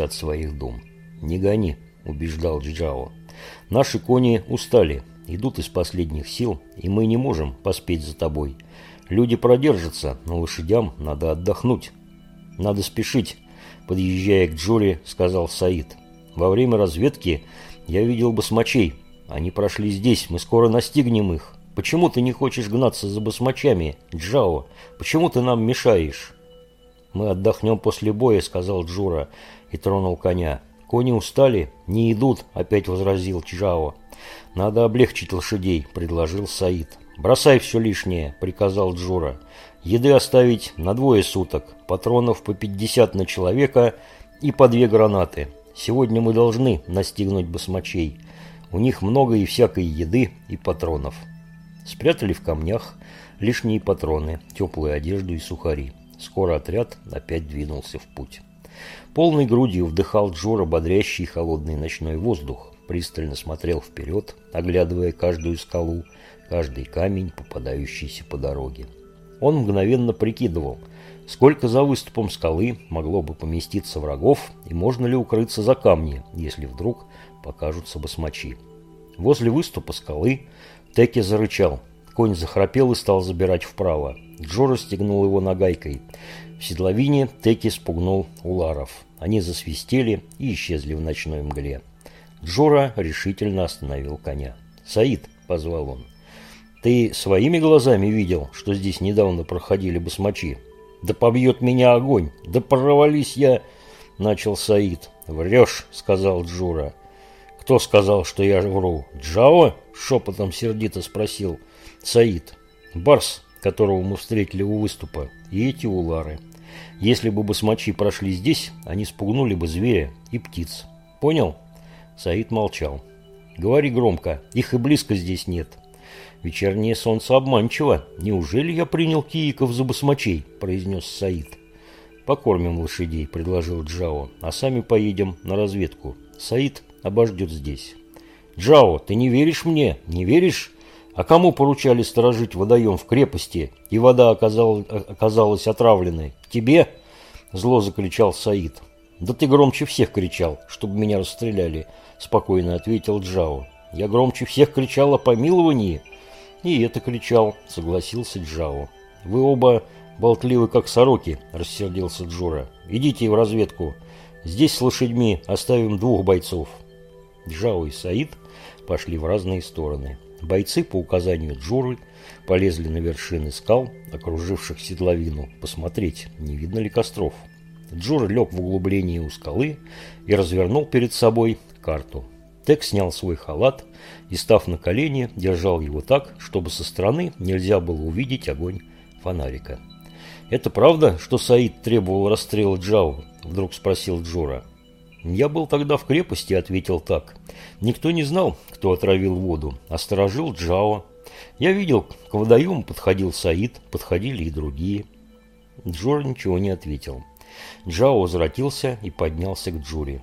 от своих дум. «Не гони», – убеждал Джао. «Наши кони устали, идут из последних сил, и мы не можем поспеть за тобой. Люди продержатся, но лошадям надо отдохнуть. Надо спешить», – подъезжая к Джоре, сказал Саид. «Во время разведки я видел басмачей. Они прошли здесь, мы скоро настигнем их. Почему ты не хочешь гнаться за басмачами, Джао? Почему ты нам мешаешь?» «Мы отдохнем после боя», – сказал Джура и тронул коня. «Кони устали? Не идут», – опять возразил Джао. «Надо облегчить лошадей», – предложил Саид. «Бросай все лишнее», – приказал Джура. «Еды оставить на двое суток, патронов по 50 на человека и по две гранаты. Сегодня мы должны настигнуть басмачей. У них много и всякой еды и патронов». Спрятали в камнях лишние патроны, теплую одежду и сухари. Скоро отряд опять двинулся в путь. Полной грудью вдыхал Джора бодрящий холодный ночной воздух, пристально смотрел вперед, оглядывая каждую скалу, каждый камень, попадающийся по дороге. Он мгновенно прикидывал, сколько за выступом скалы могло бы поместиться врагов и можно ли укрыться за камни, если вдруг покажутся басмачи. Возле выступа скалы Теки зарычал. Конь захрапел и стал забирать вправо. Джо расстегнул его нагайкой. В седловине Теки спугнул уларов. Они засвистели и исчезли в ночной мгле. Джора решительно остановил коня. «Саид», — позвал он, — «ты своими глазами видел, что здесь недавно проходили басмачи?» «Да побьет меня огонь! Да провались я!» — начал Саид. «Врешь», — сказал Джура. «Кто сказал, что я вру? Джао?» – шепотом сердито спросил Саид. «Барс, которого мы встретили у выступа, и эти улары. Если бы басмачи прошли здесь, они спугнули бы зверя и птиц. Понял?» Саид молчал. «Говори громко, их и близко здесь нет». «Вечернее солнце обманчиво. Неужели я принял кииков за басмачей?» – произнес Саид. «Покормим лошадей», – предложил Джао, – «а сами поедем на разведку. Саид обождет здесь. «Джао, ты не веришь мне? Не веришь? А кому поручали сторожить водоем в крепости, и вода оказалась, оказалась отравленной? Тебе?» Зло закричал Саид. «Да ты громче всех кричал, чтобы меня расстреляли», спокойно ответил Джао. «Я громче всех кричал о помиловании». «И это кричал», согласился Джао. «Вы оба болтливы, как сороки», рассердился Джура. «Идите в разведку. Здесь с лошадьми оставим двух бойцов». Джао и Саид пошли в разные стороны. Бойцы по указанию Джуры полезли на вершины скал, окруживших седловину, посмотреть, не видно ли костров. Джур лег в углублении у скалы и развернул перед собой карту. Тек снял свой халат и, став на колени, держал его так, чтобы со стороны нельзя было увидеть огонь фонарика. «Это правда, что Саид требовал расстрела Джао?» – вдруг спросил Джура. «Я был тогда в крепости», — ответил так. «Никто не знал, кто отравил воду, а сторожил Джао. Я видел, к водоему подходил Саид, подходили и другие». Джор ничего не ответил. Джао возвратился и поднялся к Джуре.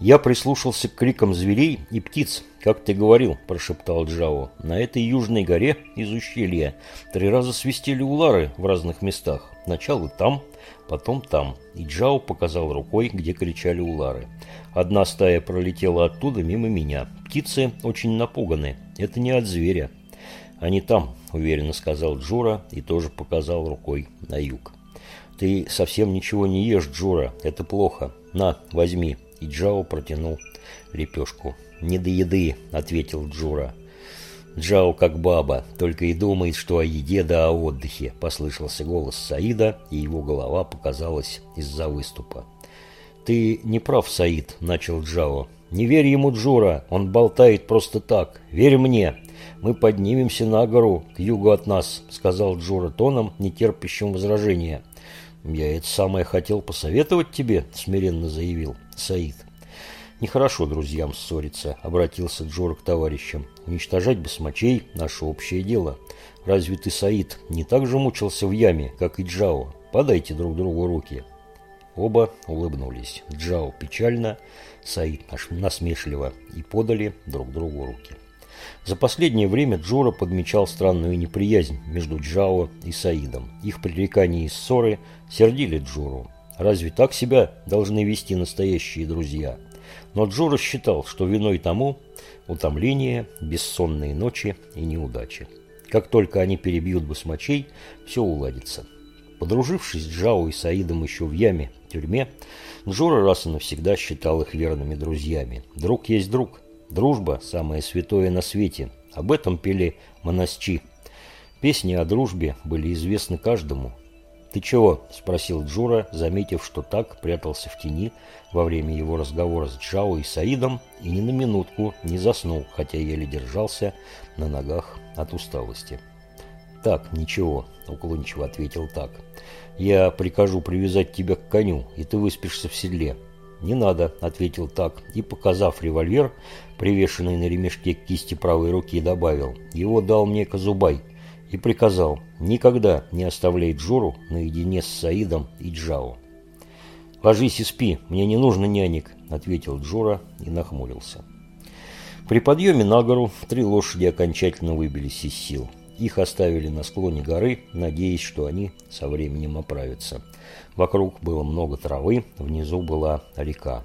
«Я прислушался к крикам зверей и птиц, как ты говорил», – прошептал Джао. «На этой южной горе из ущелья три раза свистели улары в разных местах. Сначала там, потом там». И Джао показал рукой, где кричали улары. Одна стая пролетела оттуда мимо меня. Птицы очень напуганы. Это не от зверя. «Они там», – уверенно сказал Джура и тоже показал рукой на юг. «Ты совсем ничего не ешь, Джура. Это плохо. На, возьми» и Джао протянул лепешку. «Не до еды», — ответил Джура. «Джао как баба, только и думает, что о еде да о отдыхе», — послышался голос Саида, и его голова показалась из-за выступа. «Ты не прав, Саид», — начал Джао. «Не верь ему, Джура, он болтает просто так. Верь мне. Мы поднимемся на гору к югу от нас», — сказал Джура тоном, нетерпящим возражения. «Я это самое хотел посоветовать тебе», — смиренно заявил Саид. «Нехорошо друзьям ссориться», — обратился Джора к товарищам. «Уничтожать басмачей — наше общее дело. Разве ты, Саид, не так же мучился в яме, как и Джао? Подайте друг другу руки». Оба улыбнулись. Джао печально, Саид насмешливо, и подали друг другу руки. За последнее время Джора подмечал странную неприязнь между Джао и Саидом. Их пререкания и ссоры сердили Джору. Разве так себя должны вести настоящие друзья? Но Джора считал, что виной тому утомление, бессонные ночи и неудачи. Как только они перебьют басмачей, все уладится. Подружившись с Джао и Саидом еще в яме, тюрьме, Джора раз и навсегда считал их верными друзьями. Друг есть друг. Дружба – самое святое на свете. Об этом пели монасчи. Песни о дружбе были известны каждому. «Ты чего?» – спросил Джура, заметив, что так прятался в тени во время его разговора с Джао и Саидом и ни на минутку не заснул, хотя еле держался на ногах от усталости. «Так, ничего», – уклончиво ответил так. «Я прикажу привязать тебя к коню, и ты выспишься в седле». «Не надо», – ответил так, и, показав револьвер, привешенный на ремешке к кисти правой руки, добавил. «Его дал мне Казубай» и приказал никогда не оставлять Джору наедине с Саидом и Джао. «Ложись и спи, мне не нужно нянек», – ответил Джора и нахмурился. При подъеме на гору три лошади окончательно выбились из сил. Их оставили на склоне горы, надеясь, что они со временем оправятся. Вокруг было много травы, внизу была река.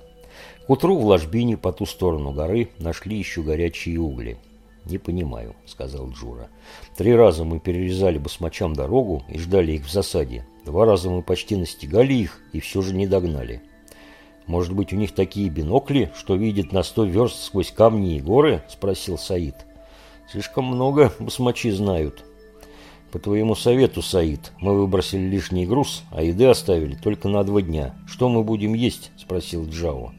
К утру в ложбине по ту сторону горы нашли еще горячие угли. «Не понимаю», — сказал Джура. «Три раза мы перерезали басмачам дорогу и ждали их в засаде. Два раза мы почти настигали их и все же не догнали». «Может быть, у них такие бинокли, что видят на сто верст сквозь камни и горы?» – спросил Саид. «Слишком много басмачи знают». «По твоему совету, Саид, мы выбросили лишний груз, а еды оставили только на два дня. Что мы будем есть?» – спросил Джао.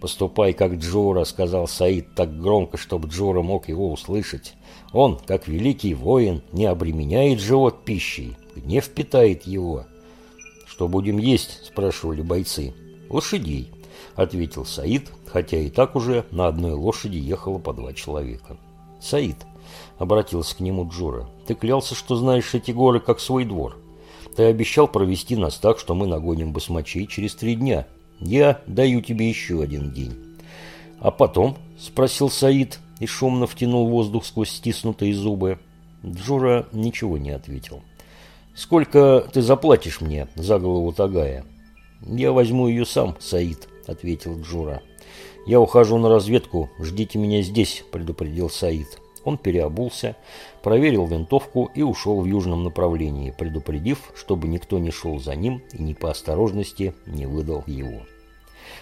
«Поступай, как Джора», – сказал Саид так громко, чтобы Джора мог его услышать. «Он, как великий воин, не обременяет живот пищей, гнев питает его». «Что будем есть?» – спрашивали бойцы. «Лошадей», – ответил Саид, хотя и так уже на одной лошади ехало по два человека. «Саид», – обратился к нему Джура, – «ты клялся, что знаешь эти горы как свой двор. Ты обещал провести нас так, что мы нагоним басмачей через три дня. Я даю тебе еще один день». «А потом?» – спросил Саид и шумно втянул воздух сквозь стиснутые зубы. Джура ничего не ответил. «Сколько ты заплатишь мне за голову Тагая?» «Я возьму ее сам, Саид», — ответил Джура. «Я ухожу на разведку. Ждите меня здесь», — предупредил Саид. Он переобулся, проверил винтовку и ушел в южном направлении, предупредив, чтобы никто не шел за ним и ни по осторожности не выдал его.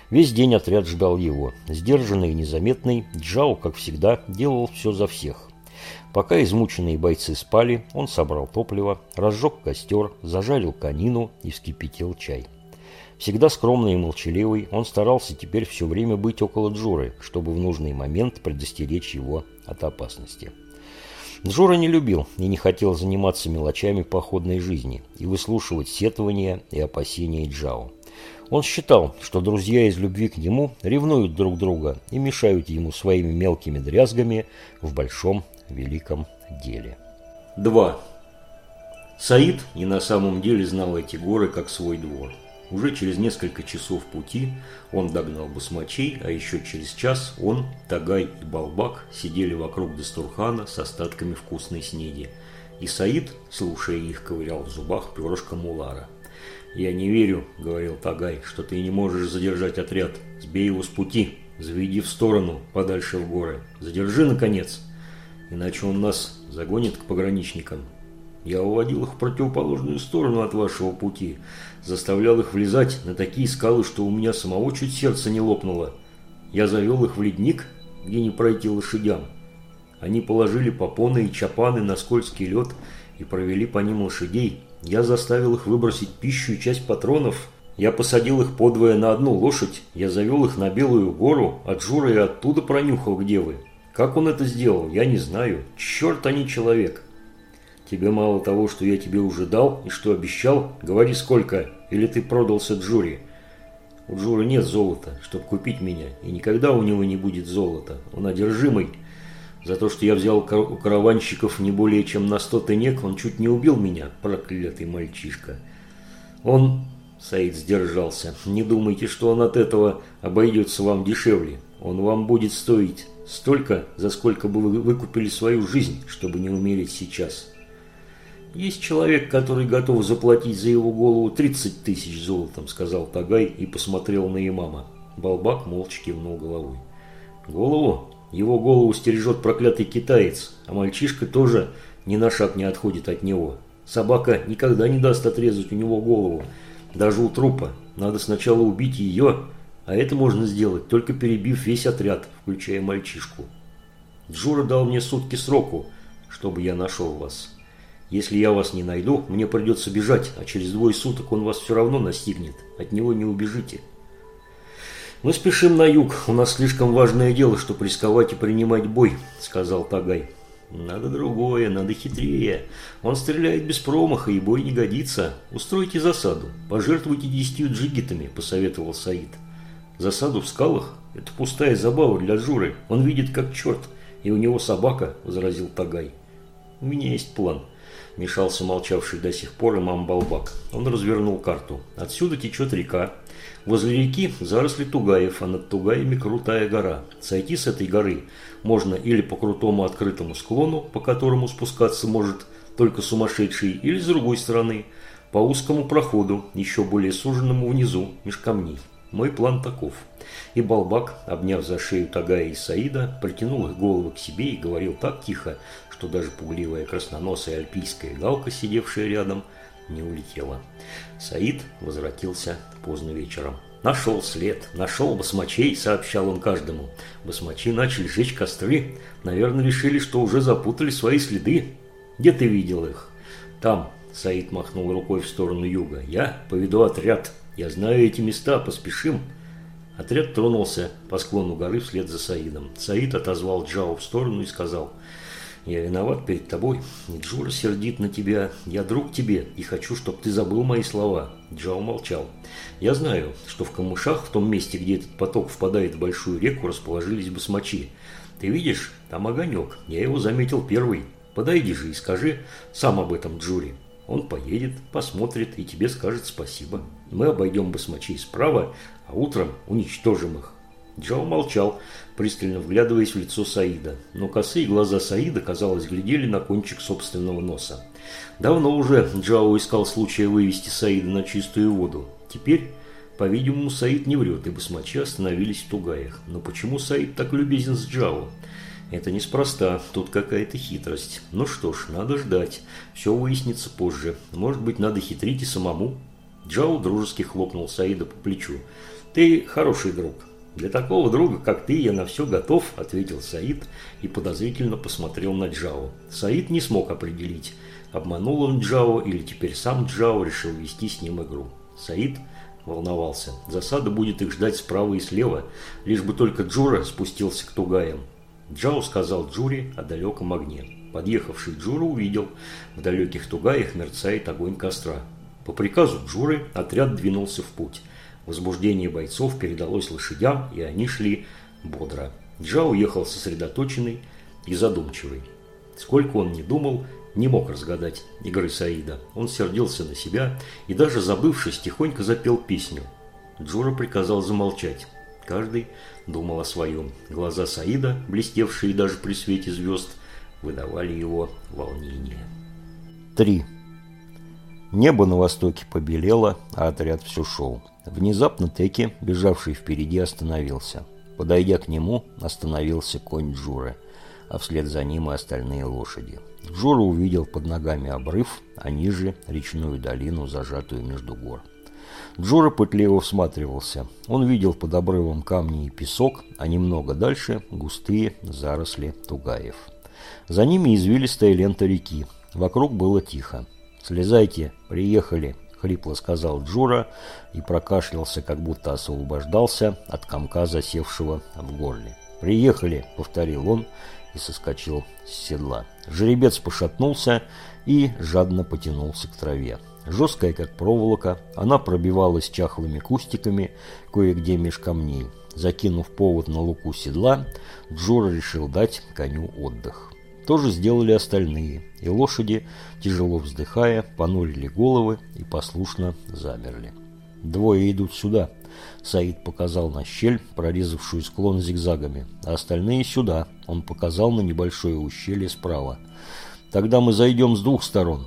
Весь день отряд ждал его. Сдержанный и незаметный, Джао, как всегда, делал все за всех. Пока измученные бойцы спали, он собрал топливо, разжег костер, зажарил конину и вскипятил чай. Всегда скромный и молчаливый, он старался теперь все время быть около Джуры, чтобы в нужный момент предостеречь его от опасности. Джура не любил и не хотел заниматься мелочами походной жизни и выслушивать сетования и опасения Джао. Он считал, что друзья из любви к нему ревнуют друг друга и мешают ему своими мелкими дрязгами в большом великом деле. 2. Саид и на самом деле знал эти горы как свой двор. Уже через несколько часов пути он догнал басмачей, а еще через час он, Тагай и Балбак сидели вокруг Дастурхана с остатками вкусной снеди. И Саид, слушая их, ковырял в зубах перышко Мулара. «Я не верю», — говорил Тагай, — «что ты не можешь задержать отряд. Сбей его с пути, заведи в сторону, подальше в горы. Задержи, наконец, иначе он нас загонит к пограничникам. Я уводил их в противоположную сторону от вашего пути, заставлял их влезать на такие скалы, что у меня самого чуть сердце не лопнуло. Я завел их в ледник, где не пройти лошадям. Они положили попоны и чапаны на скользкий лед и провели по ним лошадей. Я заставил их выбросить пищу и часть патронов. Я посадил их подвое на одну лошадь. Я завел их на Белую гору, от Жура и оттуда пронюхал, где вы. Как он это сделал, я не знаю. Черт, а не человек. Тебе мало того, что я тебе уже дал и что обещал, говори сколько, или ты продался Джури. У Джури нет золота, чтобы купить меня, и никогда у него не будет золота. Он одержимый. За то, что я взял у караванщиков не более чем на сто тенек, он чуть не убил меня, проклятый мальчишка. Он... Саид сдержался. Не думайте, что он от этого обойдется вам дешевле. Он вам будет стоить столько, за сколько бы вы выкупили свою жизнь, чтобы не умереть сейчас. Есть человек, который готов заплатить за его голову 30 тысяч золотом, сказал Тагай и посмотрел на имама. Балбак молча кивнул головой. Голову? Его голову стережет проклятый китаец, а мальчишка тоже ни на шаг не отходит от него. Собака никогда не даст отрезать у него голову, даже у трупа. Надо сначала убить ее, а это можно сделать, только перебив весь отряд, включая мальчишку. Джура дал мне сутки сроку, чтобы я нашел вас. Если я вас не найду, мне придется бежать, а через двое суток он вас все равно настигнет. От него не убежите. Мы спешим на юг. У нас слишком важное дело, чтобы рисковать и принимать бой, сказал Тагай. Надо другое, надо хитрее. Он стреляет без промаха, и бой не годится. Устройте засаду. Пожертвуйте десятью джигитами, посоветовал Саид. Засаду в скалах? Это пустая забава для Джуры. Он видит как черт. И у него собака, возразил Тагай. У меня есть план. Мешался молчавший до сих пор имам Балбак. Он развернул карту. Отсюда течет река. Возле реки заросли тугаев, а над тугаями крутая гора. Сойти с этой горы можно или по крутому открытому склону, по которому спускаться может только сумасшедший, или с другой стороны, по узкому проходу, еще более суженному внизу, меж камней. Мой план таков. И Балбак, обняв за шею Тагая и Саида, протянул их головы к себе и говорил так тихо, что даже пугливая красноносая альпийская галка, сидевшая рядом, не улетела. Саид возвратился поздно вечером. «Нашел след, нашел басмачей», — сообщал он каждому. Басмачи начали жечь костры. Наверное, решили, что уже запутали свои следы. «Где ты видел их?» «Там», — Саид махнул рукой в сторону юга. «Я поведу отряд. Я знаю эти места, поспешим». Отряд тронулся по склону горы вслед за Саидом. Саид отозвал Джао в сторону и сказал – я виноват перед тобой. Джура сердит на тебя. Я друг тебе и хочу, чтобы ты забыл мои слова. Джао молчал. Я знаю, что в камышах, в том месте, где этот поток впадает в большую реку, расположились басмачи. Ты видишь, там огонек. Я его заметил первый. Подойди же и скажи сам об этом Джуре. Он поедет, посмотрит и тебе скажет спасибо. Мы обойдем басмачей справа, а утром уничтожим их. Джао молчал, пристально вглядываясь в лицо Саида. Но косые глаза Саида, казалось, глядели на кончик собственного носа. Давно уже Джао искал случая вывести Саида на чистую воду. Теперь, по-видимому, Саид не врет, и басмачи остановились в Тугаях. Но почему Саид так любезен с Джао? Это неспроста, тут какая-то хитрость. Ну что ж, надо ждать. Все выяснится позже. Может быть, надо хитрить и самому? Джао дружески хлопнул Саида по плечу. «Ты хороший друг. «Для такого друга, как ты, я на все готов», – ответил Саид и подозрительно посмотрел на Джао. Саид не смог определить, обманул он Джао или теперь сам Джао решил вести с ним игру. Саид волновался. Засада будет их ждать справа и слева, лишь бы только Джура спустился к Тугаям. Джао сказал Джуре о далеком огне. Подъехавший Джура увидел, в далеких Тугаях мерцает огонь костра. По приказу Джуры отряд двинулся в путь – Возбуждение бойцов передалось лошадям, и они шли бодро. Джао уехал сосредоточенный и задумчивый. Сколько он не думал, не мог разгадать игры Саида. Он сердился на себя и даже забывшись, тихонько запел песню. Джура приказал замолчать. Каждый думал о своем. Глаза Саида, блестевшие даже при свете звезд, выдавали его волнение. 3. Небо на востоке побелело, а отряд все шел. Внезапно Теки, бежавший впереди, остановился. Подойдя к нему, остановился конь Джуры, а вслед за ним и остальные лошади. Джура увидел под ногами обрыв, а ниже речную долину, зажатую между гор. Джура пытливо всматривался. Он видел под обрывом камни и песок, а немного дальше густые заросли тугаев. За ними извилистая лента реки. Вокруг было тихо. «Слезайте, приехали», — хрипло сказал Джура и прокашлялся, как будто освобождался от комка, засевшего в горле. «Приехали», — повторил он и соскочил с седла. Жеребец пошатнулся и жадно потянулся к траве. Жесткая, как проволока, она пробивалась чахлыми кустиками кое-где меж камней. Закинув повод на луку седла, Джура решил дать коню отдых. То же сделали остальные, и лошади, тяжело вздыхая, понурили головы и послушно замерли. «Двое идут сюда», — Саид показал на щель, прорезавшую склон зигзагами, а остальные сюда, он показал на небольшое ущелье справа. «Тогда мы зайдем с двух сторон.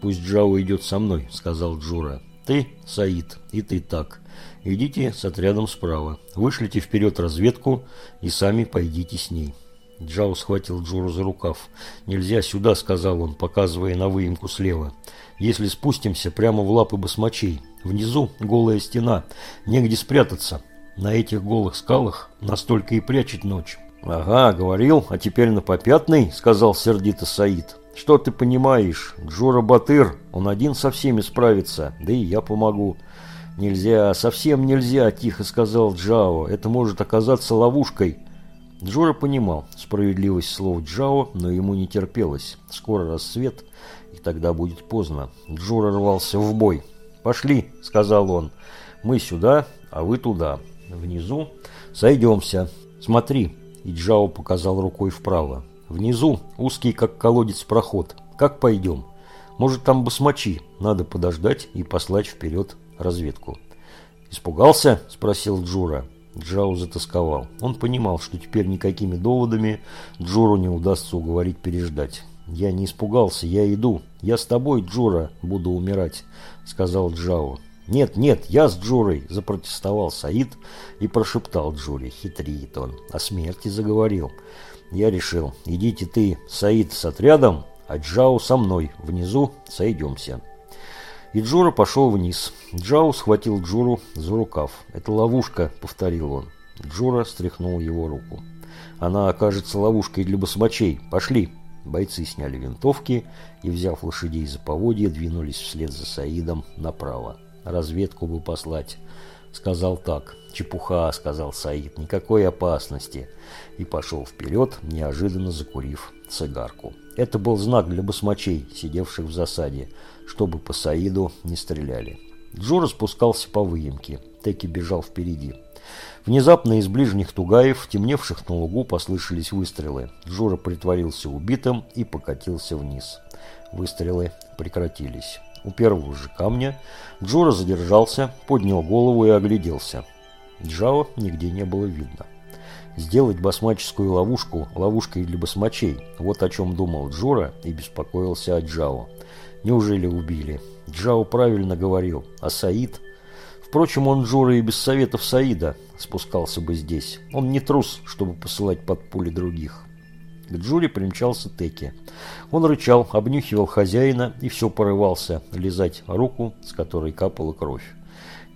«Пусть Джао идет со мной», — сказал Джура. «Ты, Саид, и ты так. Идите с отрядом справа. Вышлите вперед разведку и сами пойдите с ней». Джао схватил Джуру за рукав. «Нельзя сюда», — сказал он, показывая на выемку слева. «Если спустимся прямо в лапы басмачей, внизу голая стена, негде спрятаться. На этих голых скалах настолько и прячет ночь». «Ага, говорил, а теперь на попятный», — сказал сердито Саид. «Что ты понимаешь? Джура Батыр, он один со всеми справится, да и я помогу». «Нельзя, совсем нельзя», – тихо сказал Джао. «Это может оказаться ловушкой». Джора понимал справедливость слов Джао, но ему не терпелось. Скоро рассвет, и тогда будет поздно. Джора рвался в бой. «Пошли», – сказал он. «Мы сюда, а вы туда. Внизу сойдемся. Смотри». И Джао показал рукой вправо. «Внизу узкий, как колодец, проход. Как пойдем? Может, там басмачи. Надо подождать и послать вперед разведку». «Испугался?» – спросил Джура. Джао затасковал. Он понимал, что теперь никакими доводами Джуру не удастся уговорить переждать. «Я не испугался, я иду. Я с тобой, Джура, буду умирать», — сказал Джао. «Нет, нет, я с Джурой», — запротестовал Саид и прошептал Джуре. Хитрит он. О смерти заговорил. Я решил, идите ты, Саид, с отрядом, а Джао со мной. Внизу сойдемся. И Джура пошел вниз. Джао схватил Джуру за рукав. «Это ловушка», — повторил он. Джура стряхнул его руку. «Она окажется ловушкой для басмачей. Пошли!» Бойцы сняли винтовки и, взяв лошадей за поводья, двинулись вслед за Саидом направо. «Разведку бы послать», — сказал так. «Чепуха», — сказал Саид, — «никакой опасности». И пошел вперед, неожиданно закурив цигарку. Это был знак для басмачей, сидевших в засаде чтобы по Саиду не стреляли. Джура спускался по выемке. Теки бежал впереди. Внезапно из ближних тугаев, темневших на лугу, послышались выстрелы. Джура притворился убитым и покатился вниз. Выстрелы прекратились. У первого же камня Джура задержался, поднял голову и огляделся. Джао нигде не было видно. Сделать басмаческую ловушку ловушкой для басмачей – вот о чем думал Джура и беспокоился о Джао. Неужели убили? Джао правильно говорил. А Саид? Впрочем, он Джура и без советов Саида спускался бы здесь. Он не трус, чтобы посылать под пули других. К Джуре примчался Теки. Он рычал, обнюхивал хозяина и все порывался лизать руку, с которой капала кровь.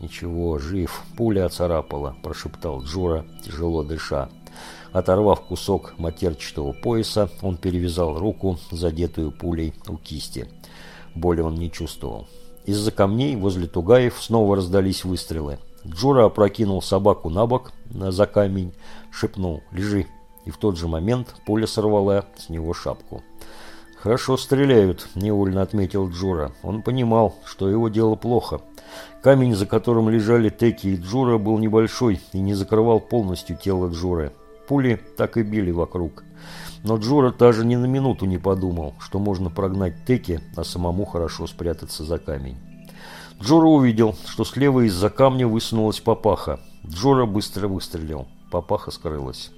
«Ничего, жив, пуля оцарапала», – прошептал Джура, тяжело дыша. Оторвав кусок матерчатого пояса, он перевязал руку, задетую пулей у кисти. Боли он не чувствовал. Из-за камней возле Тугаев снова раздались выстрелы. Джура опрокинул собаку на бок за камень, шепнул «Лежи!» И в тот же момент пуля сорвала с него шапку. «Хорошо стреляют», – невольно отметил Джура. Он понимал, что его дело плохо. Камень, за которым лежали Теки и Джура, был небольшой и не закрывал полностью тело Джуры. Пули так и били вокруг. Но Джора даже ни на минуту не подумал, что можно прогнать Теки, а самому хорошо спрятаться за камень. Джора увидел, что слева из-за камня высунулась папаха. Джора быстро выстрелил. Папаха скрылась.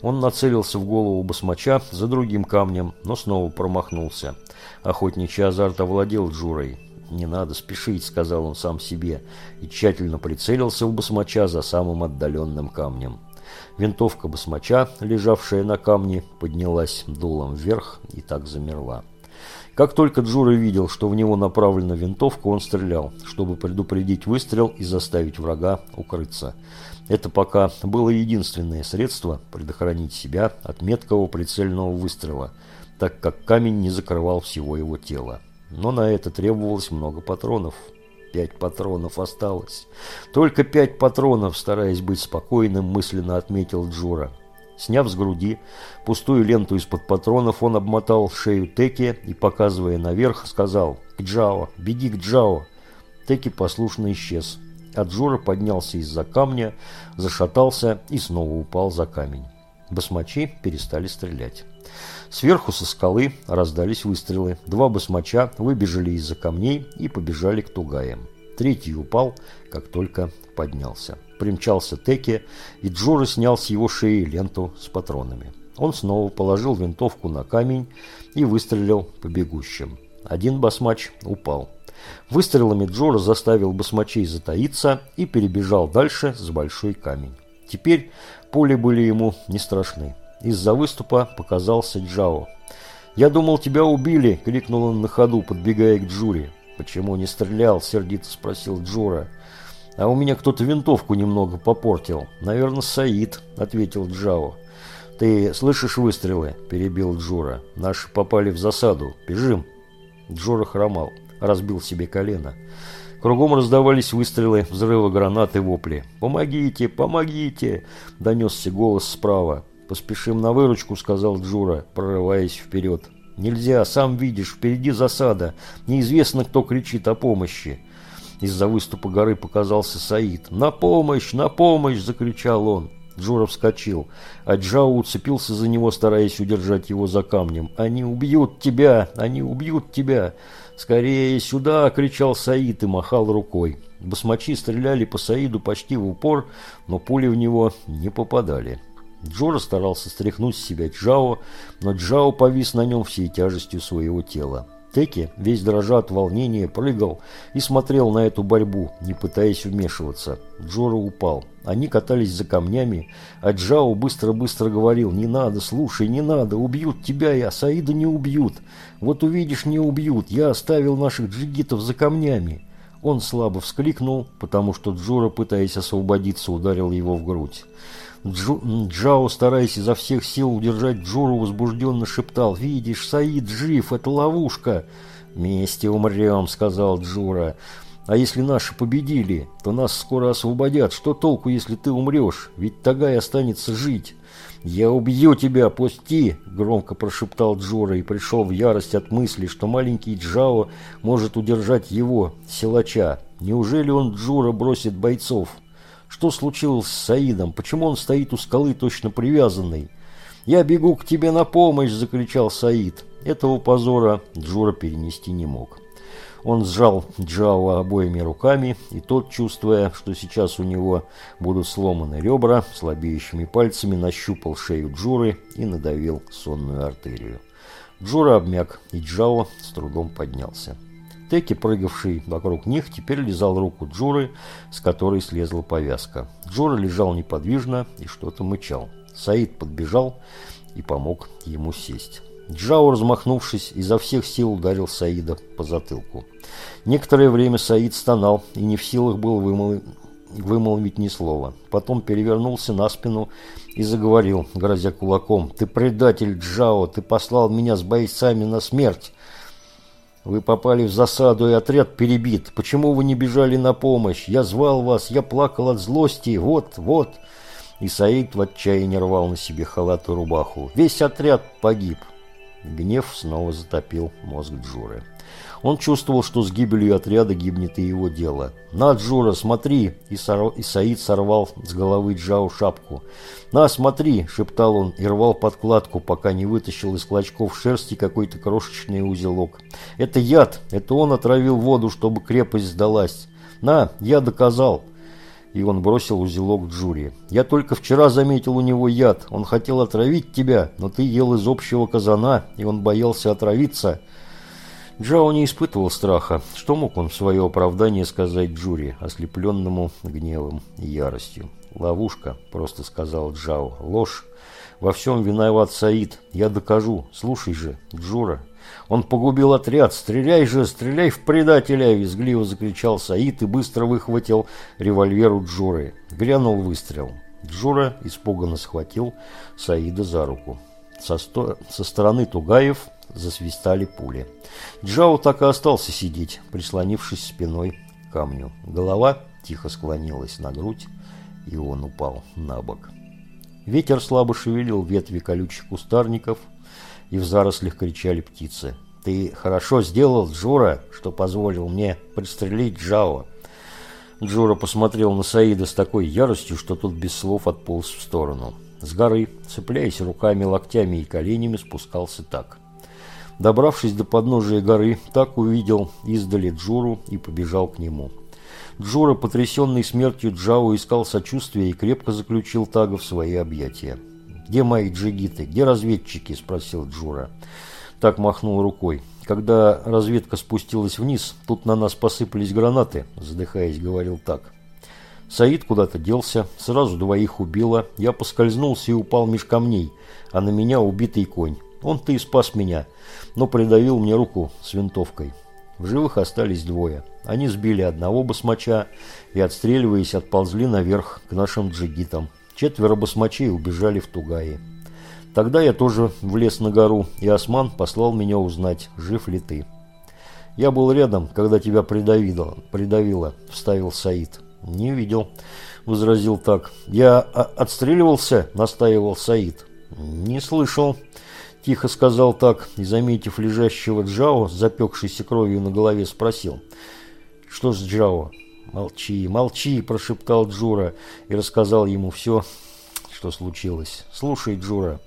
Он нацелился в голову басмача за другим камнем, но снова промахнулся. Охотничий азарт овладел Джурой. «Не надо спешить», — сказал он сам себе, и тщательно прицелился в басмача за самым отдаленным камнем. Винтовка басмача, лежавшая на камне, поднялась дулом вверх и так замерла. Как только Джура видел, что в него направлена винтовка, он стрелял, чтобы предупредить выстрел и заставить врага укрыться. Это пока было единственное средство предохранить себя от меткого прицельного выстрела, так как камень не закрывал всего его тела. Но на это требовалось много патронов. Пять патронов осталось. Только пять патронов, стараясь быть спокойным, мысленно отметил Джура. Сняв с груди пустую ленту из-под патронов, он обмотал шею Теки и, показывая наверх, сказал «К Джао! Беги к Джао!» Теки послушно исчез. А Джура поднялся из-за камня, зашатался и снова упал за камень. Басмачи перестали стрелять. Сверху со скалы раздались выстрелы. Два басмача выбежали из-за камней и побежали к Тугаям. Третий упал, как только поднялся. Примчался Теке, и Джора снял с его шеи ленту с патронами. Он снова положил винтовку на камень и выстрелил по бегущим. Один басмач упал. Выстрелами Джора заставил басмачей затаиться и перебежал дальше за большой камень. Теперь пули были ему не страшны. Из-за выступа показался Джао. «Я думал, тебя убили!» – крикнул он на ходу, подбегая к Джуре. «Почему не стрелял?» – сердито спросил Джура. «А у меня кто-то винтовку немного попортил. Наверное, Саид», – ответил Джао. «Ты слышишь выстрелы?» – перебил Джура. «Наши попали в засаду. Бежим!» Джура хромал, разбил себе колено. Кругом раздавались выстрелы, взрывы гранат и вопли. «Помогите! Помогите!» – донесся голос справа. «Поспешим на выручку», – сказал Джура, прорываясь вперед. «Нельзя, сам видишь, впереди засада. Неизвестно, кто кричит о помощи». Из-за выступа горы показался Саид. «На помощь! На помощь!» – закричал он. Джура вскочил, а Джао уцепился за него, стараясь удержать его за камнем. «Они убьют тебя! Они убьют тебя!» «Скорее сюда!» – кричал Саид и махал рукой. Басмачи стреляли по Саиду почти в упор, но пули в него не попадали. Джора старался стряхнуть с себя Джао, но Джао повис на нем всей тяжестью своего тела. Теки, весь дрожа от волнения, прыгал и смотрел на эту борьбу, не пытаясь вмешиваться. Джора упал. Они катались за камнями, а Джао быстро-быстро говорил «Не надо, слушай, не надо, убьют тебя, и Асаида не убьют. Вот увидишь, не убьют, я оставил наших джигитов за камнями». Он слабо вскликнул, потому что Джора, пытаясь освободиться, ударил его в грудь. Джо, Джао, стараясь изо всех сил удержать Джору, возбужденно шептал «Видишь, Саид жив, это ловушка!» «Вместе умрем», — сказал Джура. «А если наши победили, то нас скоро освободят. Что толку, если ты умрешь? Ведь Тагай останется жить». «Я убью тебя, пусти!» – громко прошептал Джора и пришел в ярость от мысли, что маленький Джао может удержать его, силача. Неужели он Джура бросит бойцов? Что случилось с Саидом? Почему он стоит у скалы точно привязанный? «Я бегу к тебе на помощь!» – закричал Саид. Этого позора Джура перенести не мог. Он сжал Джао обоими руками, и тот, чувствуя, что сейчас у него будут сломаны ребра, слабеющими пальцами нащупал шею Джуры и надавил сонную артерию. Джура обмяк, и Джао с трудом поднялся. Теки, прыгавший вокруг них, теперь лизал руку Джуры, с которой слезла повязка. Джура лежал неподвижно и что-то мычал. Саид подбежал и помог ему сесть. Джао, размахнувшись, изо всех сил ударил Саида по затылку. Некоторое время Саид стонал и не в силах был вымолвить, вымолвить ни слова. Потом перевернулся на спину и заговорил, грозя кулаком. «Ты предатель, Джао! Ты послал меня с бойцами на смерть! Вы попали в засаду, и отряд перебит. Почему вы не бежали на помощь? Я звал вас, я плакал от злости. Вот, вот. И Саид в отчаянии рвал на себе халат и рубаху. Весь отряд погиб. Гнев снова затопил мозг Джуры. Он чувствовал, что с гибелью отряда гибнет и его дело. «На, Джура, смотри!» И, сорв... и Саид сорвал с головы Джао шапку. «На, смотри!» – шептал он и рвал подкладку, пока не вытащил из клочков шерсти какой-то крошечный узелок. «Это яд! Это он отравил воду, чтобы крепость сдалась! На, я доказал!» И он бросил узелок Джури. «Я только вчера заметил у него яд. Он хотел отравить тебя, но ты ел из общего казана, и он боялся отравиться». Джао не испытывал страха. Что мог он в свое оправдание сказать Джури, ослепленному гневом и яростью? «Ловушка», – просто сказал Джао. «Ложь. Во всем виноват Саид. Я докажу. Слушай же, Джура». «Он погубил отряд! Стреляй же! Стреляй в предателя!» – визгливо закричал Саид и быстро выхватил револьвер у Джуры. Грянул выстрел. Джура испуганно схватил Саида за руку. Со, сто... со стороны Тугаев засвистали пули. Джао так и остался сидеть, прислонившись спиной к камню. Голова тихо склонилась на грудь, и он упал на бок. Ветер слабо шевелил ветви колючих кустарников, и в зарослях кричали птицы. «Ты хорошо сделал, Джура, что позволил мне пристрелить Джао». Джура посмотрел на Саида с такой яростью, что тот без слов отполз в сторону. С горы, цепляясь руками, локтями и коленями, спускался так. Добравшись до подножия горы, так увидел издали Джуру и побежал к нему. Джура, потрясенный смертью Джао, искал сочувствия и крепко заключил Тага в свои объятия. «Где мои джигиты? Где разведчики?» – спросил Джура. Так махнул рукой. когда разведка спустилась вниз, тут на нас посыпались гранаты, задыхаясь, говорил так. Саид куда-то делся, сразу двоих убило, я поскользнулся и упал меж камней, а на меня убитый конь. Он-то и спас меня, но придавил мне руку с винтовкой. В живых остались двое. Они сбили одного басмача и, отстреливаясь, отползли наверх к нашим джигитам. Четверо басмачей убежали в Тугаи. Тогда я тоже влез на гору, и Осман послал меня узнать, жив ли ты. «Я был рядом, когда тебя придавило», – придавило, – вставил Саид. «Не видел», – возразил так. «Я отстреливался?» – настаивал Саид. «Не слышал», – тихо сказал так, и, заметив лежащего Джао, запекшейся кровью на голове, спросил. «Что с Джао?» «Молчи, молчи», – прошептал Джура и рассказал ему все, что случилось. «Слушай, Джура,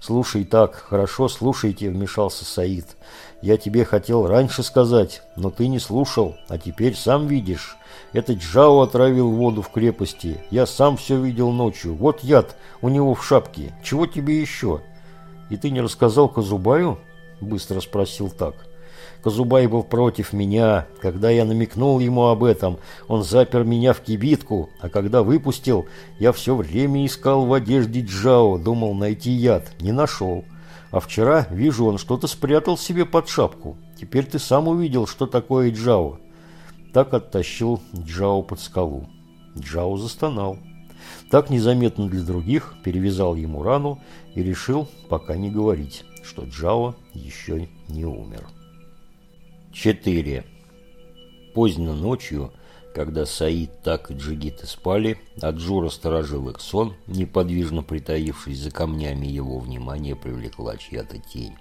слушай так, хорошо, слушайте», – вмешался Саид. «Я тебе хотел раньше сказать, но ты не слушал, а теперь сам видишь». Этот Джао отравил воду в крепости. Я сам все видел ночью. Вот яд у него в шапке. Чего тебе еще? И ты не рассказал Казубаю? Быстро спросил так. Казубай был против меня. Когда я намекнул ему об этом, он запер меня в кибитку, а когда выпустил, я все время искал в одежде Джао, думал найти яд. Не нашел. А вчера, вижу, он что-то спрятал себе под шапку. Теперь ты сам увидел, что такое Джао. Так оттащил Джао под скалу. Джао застонал. Так незаметно для других перевязал ему рану и решил пока не говорить, что Джао еще не умер. 4. Поздно ночью, когда Саид так и Джигиты спали, а Джура сторожил их сон, неподвижно притаившись за камнями, его внимание привлекла чья-то тень.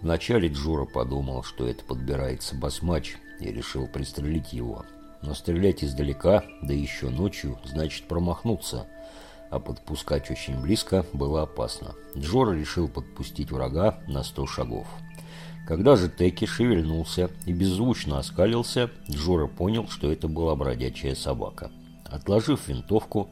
Вначале Джура подумал, что это подбирается басмач, и решил пристрелить его. Но стрелять издалека, да еще ночью, значит промахнуться, а подпускать очень близко было опасно. Джора решил подпустить врага на сто шагов. Когда же Теки шевельнулся и беззвучно оскалился, Джора понял, что это была бродячая собака. Отложив винтовку,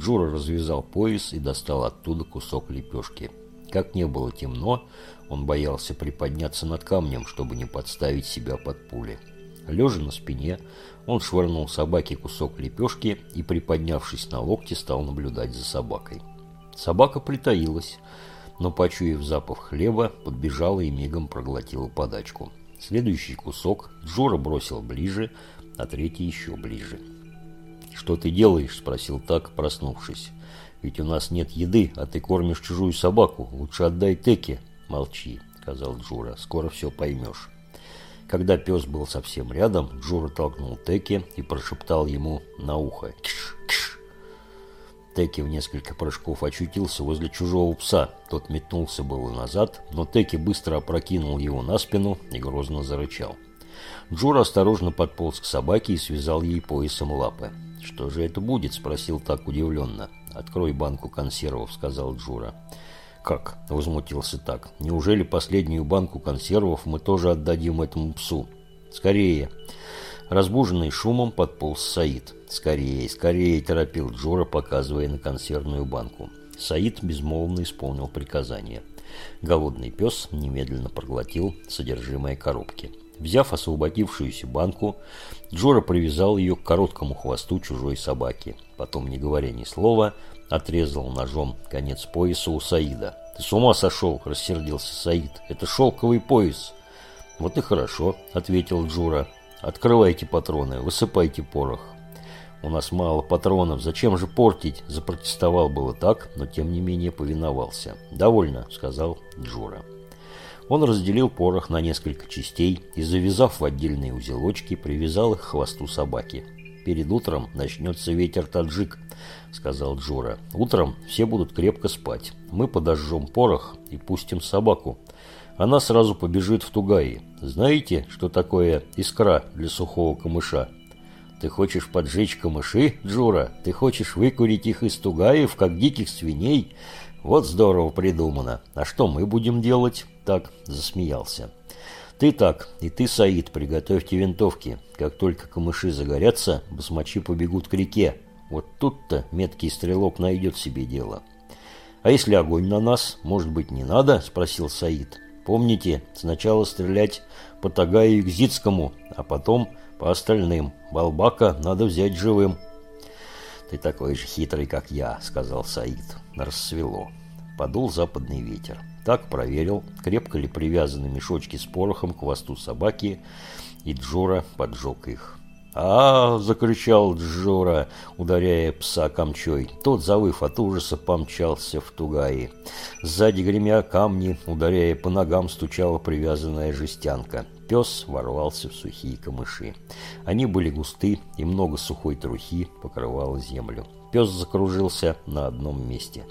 Джора развязал пояс и достал оттуда кусок лепешки. Как не было темно, он боялся приподняться над камнем, чтобы не подставить себя под пули. Лежа на спине, он швырнул собаке кусок лепешки и, приподнявшись на локте, стал наблюдать за собакой. Собака притаилась, но, почуяв запах хлеба, подбежала и мигом проглотила подачку. Следующий кусок Джора бросил ближе, а третий еще ближе. «Что ты делаешь?» – спросил так, проснувшись. «Ведь у нас нет еды, а ты кормишь чужую собаку. Лучше отдай Теке». «Молчи», – сказал Джура, – «скоро все поймешь». Когда пес был совсем рядом, Джура толкнул Теки и прошептал ему на ухо «Кш, кш». Теки в несколько прыжков очутился возле чужого пса. Тот метнулся было назад, но Теки быстро опрокинул его на спину и грозно зарычал. Джура осторожно подполз к собаке и связал ей поясом лапы. «Что же это будет?» – спросил так удивленно. «Открой банку консервов», – сказал Джура. «Как?» – возмутился так. «Неужели последнюю банку консервов мы тоже отдадим этому псу?» «Скорее!» Разбуженный шумом подполз Саид. «Скорее, скорее!» – торопил Джора, показывая на консервную банку. Саид безмолвно исполнил приказание. Голодный пес немедленно проглотил содержимое коробки. Взяв освободившуюся банку, Джора привязал ее к короткому хвосту чужой собаки. Потом, не говоря ни слова, Отрезал ножом конец пояса у Саида. «Ты с ума сошел?» – рассердился Саид. «Это шелковый пояс». «Вот и хорошо», – ответил Джура. «Открывайте патроны, высыпайте порох». «У нас мало патронов, зачем же портить?» – запротестовал было так, но тем не менее повиновался. «Довольно», – сказал Джура. Он разделил порох на несколько частей и, завязав в отдельные узелочки, привязал их к хвосту собаки. Перед утром начнется ветер таджик, сказал Джура. «Утром все будут крепко спать. Мы подожжем порох и пустим собаку. Она сразу побежит в Тугаи. Знаете, что такое искра для сухого камыша?» «Ты хочешь поджечь камыши, Джура? Ты хочешь выкурить их из Тугаев, как диких свиней? Вот здорово придумано. А что мы будем делать?» Так засмеялся. «Ты так, и ты, Саид, приготовьте винтовки. Как только камыши загорятся, басмачи побегут к реке. Вот тут-то меткий стрелок найдет себе дело. «А если огонь на нас? Может быть, не надо?» – спросил Саид. Помните, сначала стрелять по Тагаю и Гзицкому, а потом по остальным. Балбака надо взять живым». «Ты такой же хитрый, как я», — сказал Саид. Рассвело. Подул западный ветер. Так проверил, крепко ли привязаны мешочки с порохом к хвосту собаки, и Джора поджег их. А, закричал Джора, ударяя пса камчой. Тот, завыв от ужаса, помчался в тугаи. Сзади гремя камни, ударяя по ногам, стучала привязанная жестянка. Пес ворвался в сухие камыши. Они были густы, и много сухой трухи покрывало землю. Пес закружился на одном месте.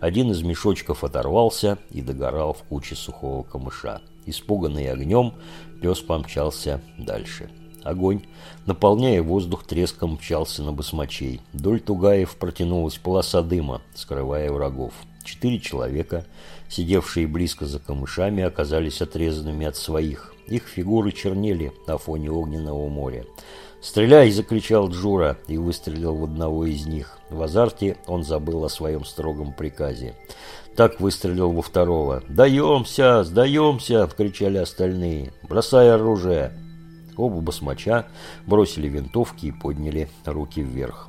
Один из мешочков оторвался и догорал в куче сухого камыша. Испуганный огнем, пес помчался дальше. Огонь, наполняя воздух треском, мчался на басмачей. Вдоль тугаев протянулась полоса дыма, скрывая врагов. Четыре человека, сидевшие близко за камышами, оказались отрезанными от своих. Их фигуры чернели на фоне огненного моря. «Стреляй!» – закричал Джура и выстрелил в одного из них. В азарте он забыл о своем строгом приказе. Так выстрелил во второго. «Даемся! Сдаемся!» – кричали остальные. «Бросай оружие!» Оба басмача бросили винтовки и подняли руки вверх.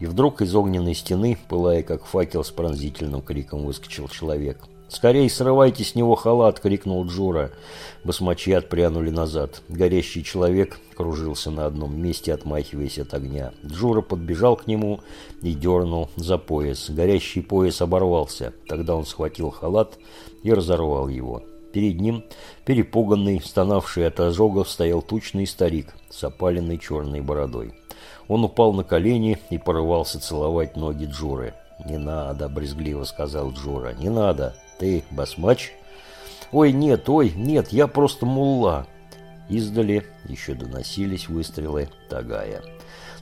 И вдруг из огненной стены, пылая как факел с пронзительным криком, выскочил человек. «Скорей срывайте с него халат!» — крикнул Джура. Басмачи отпрянули назад. Горящий человек кружился на одном месте, отмахиваясь от огня. Джура подбежал к нему и дернул за пояс. Горящий пояс оборвался. Тогда он схватил халат и разорвал его. Перед ним, перепуганный, стонавший от ожогов, стоял тучный старик с опаленной черной бородой. Он упал на колени и порывался целовать ноги Джуры. «Не надо», — брезгливо сказал Джура, — «не надо». «Ты басмач?» «Ой, нет, ой, нет, я просто мулла!» Издали еще доносились выстрелы Тагая.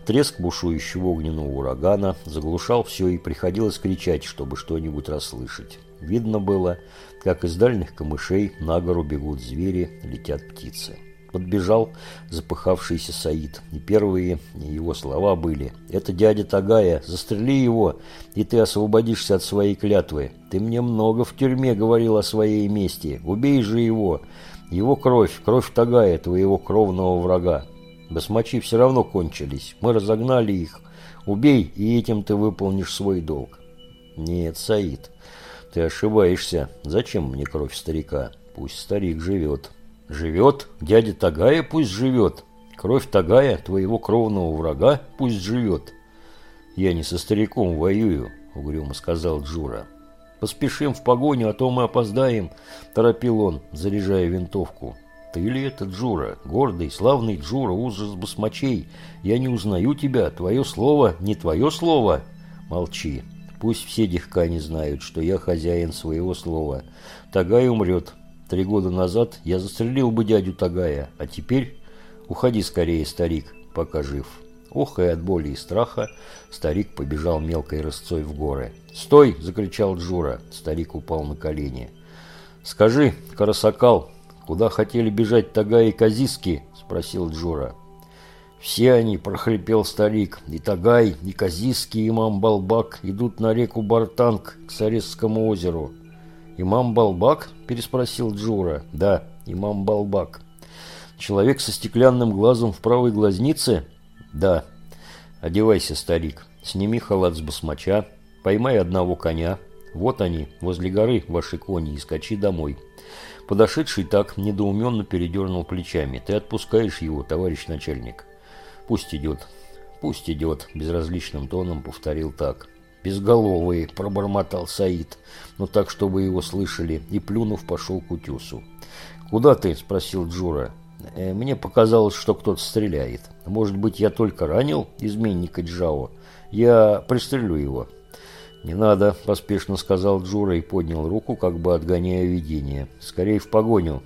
Треск бушующего огненного урагана заглушал все и приходилось кричать, чтобы что-нибудь расслышать. Видно было, как из дальних камышей на гору бегут звери, летят птицы. Подбежал запыхавшийся Саид, и первые его слова были «Это дядя Тагая, застрели его, и ты освободишься от своей клятвы. Ты мне много в тюрьме говорил о своей мести, убей же его. Его кровь, кровь Тагая, твоего кровного врага. Басмачи все равно кончились, мы разогнали их. Убей, и этим ты выполнишь свой долг». «Нет, Саид, ты ошибаешься. Зачем мне кровь старика? Пусть старик живет». Живет, дядя Тагая пусть живет. Кровь Тагая, твоего кровного врага, пусть живет. Я не со стариком воюю, угрюмо сказал Джура. Поспешим в погоню, а то мы опоздаем, торопил он, заряжая винтовку. Ты ли это Джура? Гордый, славный Джура, ужас басмачей. Я не узнаю тебя, твое слово не твое слово. Молчи. Пусть все дихкани знают, что я хозяин своего слова. Тагай умрет, Три года назад я застрелил бы дядю Тагая, а теперь уходи скорее, старик, пока жив. Охая от боли и страха, старик побежал мелкой рысцой в горы. «Стой!» – закричал Джура. Старик упал на колени. «Скажи, Карасакал, куда хотели бежать Тагай и Казиски?» – спросил Джура. «Все они», – прохрипел старик, – «и Тагай, и Казиски, и Мамбалбак идут на реку Бартанг к Саресскому озеру». «Имам Балбак?» – переспросил Джура. «Да, имам Балбак». «Человек со стеклянным глазом в правой глазнице?» «Да». «Одевайся, старик. Сними халат с басмача. Поймай одного коня. Вот они, возле горы, ваши кони, и скачи домой». Подошедший так недоуменно передернул плечами. «Ты отпускаешь его, товарищ начальник?» «Пусть идет». «Пусть идет», – безразличным тоном повторил так. «Безголовые», – пробормотал Саид, но так, чтобы его слышали, и, плюнув, пошел к утесу. «Куда ты?» – спросил Джура. «Э, «Мне показалось, что кто-то стреляет. Может быть, я только ранил изменника Джао? Я пристрелю его». «Не надо», – поспешно сказал Джура и поднял руку, как бы отгоняя видение. «Скорей в погоню».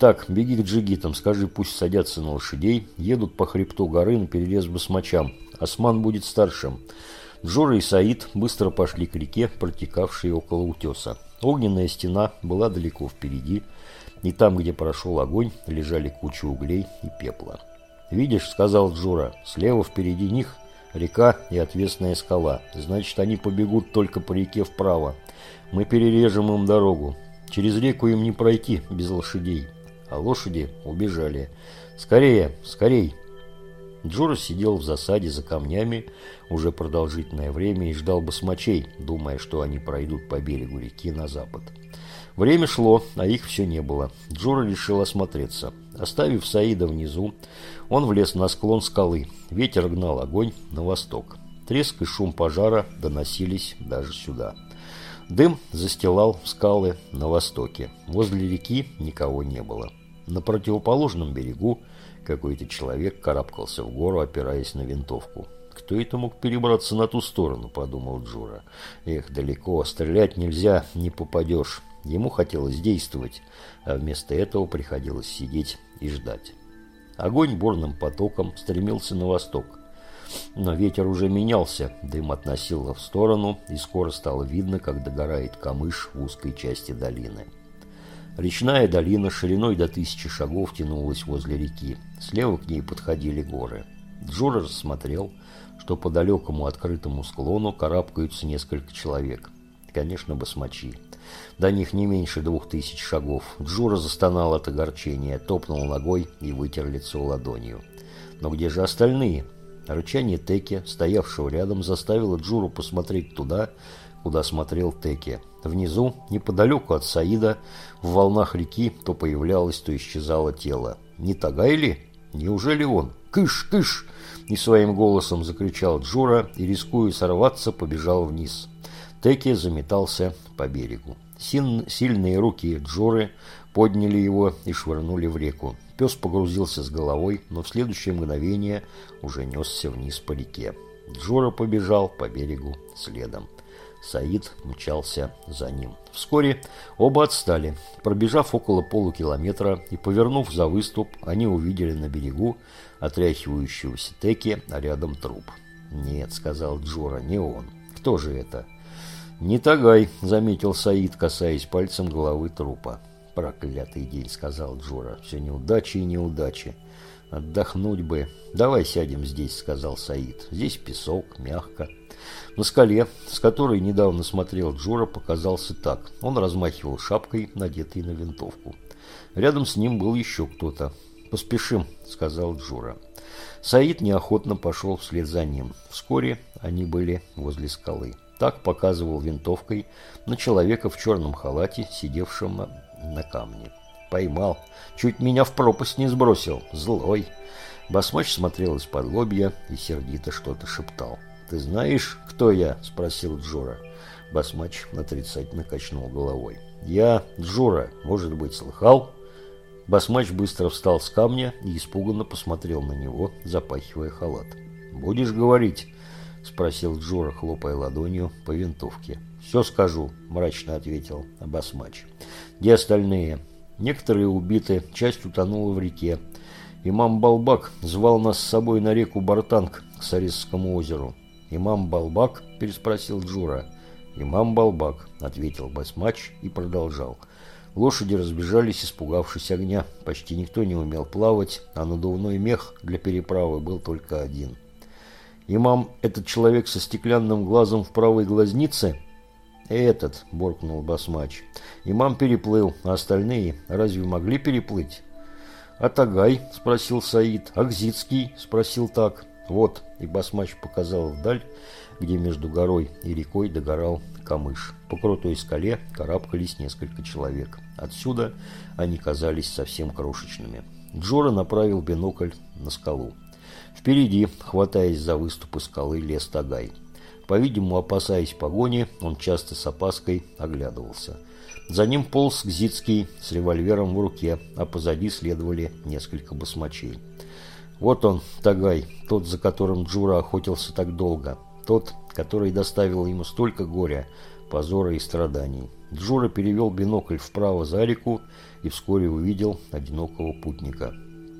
«Так, беги к джигитам, скажи, пусть садятся на лошадей, едут по хребту горы на перерез басмачам. Осман будет старшим». Джора и Саид быстро пошли к реке, протекавшей около утеса. Огненная стена была далеко впереди, и там, где прошел огонь, лежали кучи углей и пепла. «Видишь», — сказал Джура, — «слева впереди них река и отвесная скала. Значит, они побегут только по реке вправо. Мы перережем им дорогу. Через реку им не пройти без лошадей. А лошади убежали. Скорее, скорей! Джура сидел в засаде за камнями уже продолжительное время и ждал басмачей, думая, что они пройдут по берегу реки на запад. Время шло, а их все не было. Джура решил осмотреться. Оставив Саида внизу, он влез на склон скалы. Ветер гнал огонь на восток. Треск и шум пожара доносились даже сюда. Дым застилал скалы на востоке. Возле реки никого не было. На противоположном берегу какой-то человек карабкался в гору, опираясь на винтовку. «Кто это мог перебраться на ту сторону?» – подумал Джура. «Эх, далеко, стрелять нельзя, не попадешь». Ему хотелось действовать, а вместо этого приходилось сидеть и ждать. Огонь бурным потоком стремился на восток. Но ветер уже менялся, дым относило в сторону, и скоро стало видно, как догорает камыш в узкой части долины. Речная долина шириной до тысячи шагов тянулась возле реки. Слева к ней подходили горы. Джура рассмотрел, что по далекому открытому склону карабкаются несколько человек. Конечно, басмачи. До них не меньше двух тысяч шагов. Джура застонал от огорчения, топнул ногой и вытер лицо ладонью. Но где же остальные? Рычание Теки, стоявшего рядом, заставило Джуру посмотреть туда, куда смотрел Теки. Внизу, неподалеку от Саида, в волнах реки то появлялось, то исчезало тело. Не Тагай ли? Неужели он? «Кыш! Кыш!» И своим голосом закричал Джура и, рискуя сорваться, побежал вниз. Теки заметался по берегу. Сильные руки Джоры подняли его и швырнули в реку. Пес погрузился с головой, но в следующее мгновение уже несся вниз по реке. Джора побежал по берегу следом. Саид мчался за ним. Вскоре оба отстали. Пробежав около полукилометра и повернув за выступ, они увидели на берегу отряхивающегося Теки, а рядом труп. «Нет», — сказал Джора, — «не он. Кто же это?» «Не Тагай», — заметил Саид, касаясь пальцем головы трупа. «Проклятый день», — сказал Джора. «Все неудачи и неудачи. Отдохнуть бы. Давай сядем здесь», — сказал Саид. «Здесь песок, мягко». На скале, с которой недавно смотрел Джора, показался так. Он размахивал шапкой, надетой на винтовку. Рядом с ним был еще кто-то. «Поспешим», — сказал Джора. Саид неохотно пошел вслед за ним. Вскоре они были возле скалы. Так показывал винтовкой на человека в черном халате, сидевшего на камне. Поймал. Чуть меня в пропасть не сбросил. Злой. Басмач смотрел из-под лобья и сердито что-то шептал. «Ты знаешь, кто я?» – спросил Джора. Басмач отрицательно качнул головой. «Я Джора. Может быть, слыхал?» Басмач быстро встал с камня и испуганно посмотрел на него, запахивая халат. «Будешь говорить?» – спросил Джора, хлопая ладонью по винтовке. «Все скажу», – мрачно ответил Абасмач. «Где остальные?» «Некоторые убиты, часть утонула в реке. Имам Балбак звал нас с собой на реку Бартанг к Сарисскому озеру». «Имам Балбак?» – переспросил Джура. «Имам Балбак», – ответил Басмач и продолжал. Лошади разбежались, испугавшись огня. Почти никто не умел плавать, а надувной мех для переправы был только один – «Имам, этот человек со стеклянным глазом в правой глазнице?» «Этот», – буркнул Басмач. «Имам переплыл, а остальные разве могли переплыть?» «А Тагай?» – спросил Саид. «Акзицкий?» – спросил так. «Вот», – и Басмач показал вдаль, где между горой и рекой догорал камыш. По крутой скале карабкались несколько человек. Отсюда они казались совсем крошечными. Джора направил бинокль на скалу. Впереди, хватаясь за выступы скалы, лес Тагай. По-видимому, опасаясь погони, он часто с опаской оглядывался. За ним полз Гзицкий с револьвером в руке, а позади следовали несколько басмачей. Вот он, Тагай, тот, за которым Джура охотился так долго. Тот, который доставил ему столько горя, позора и страданий. Джура перевел бинокль вправо за реку и вскоре увидел одинокого путника.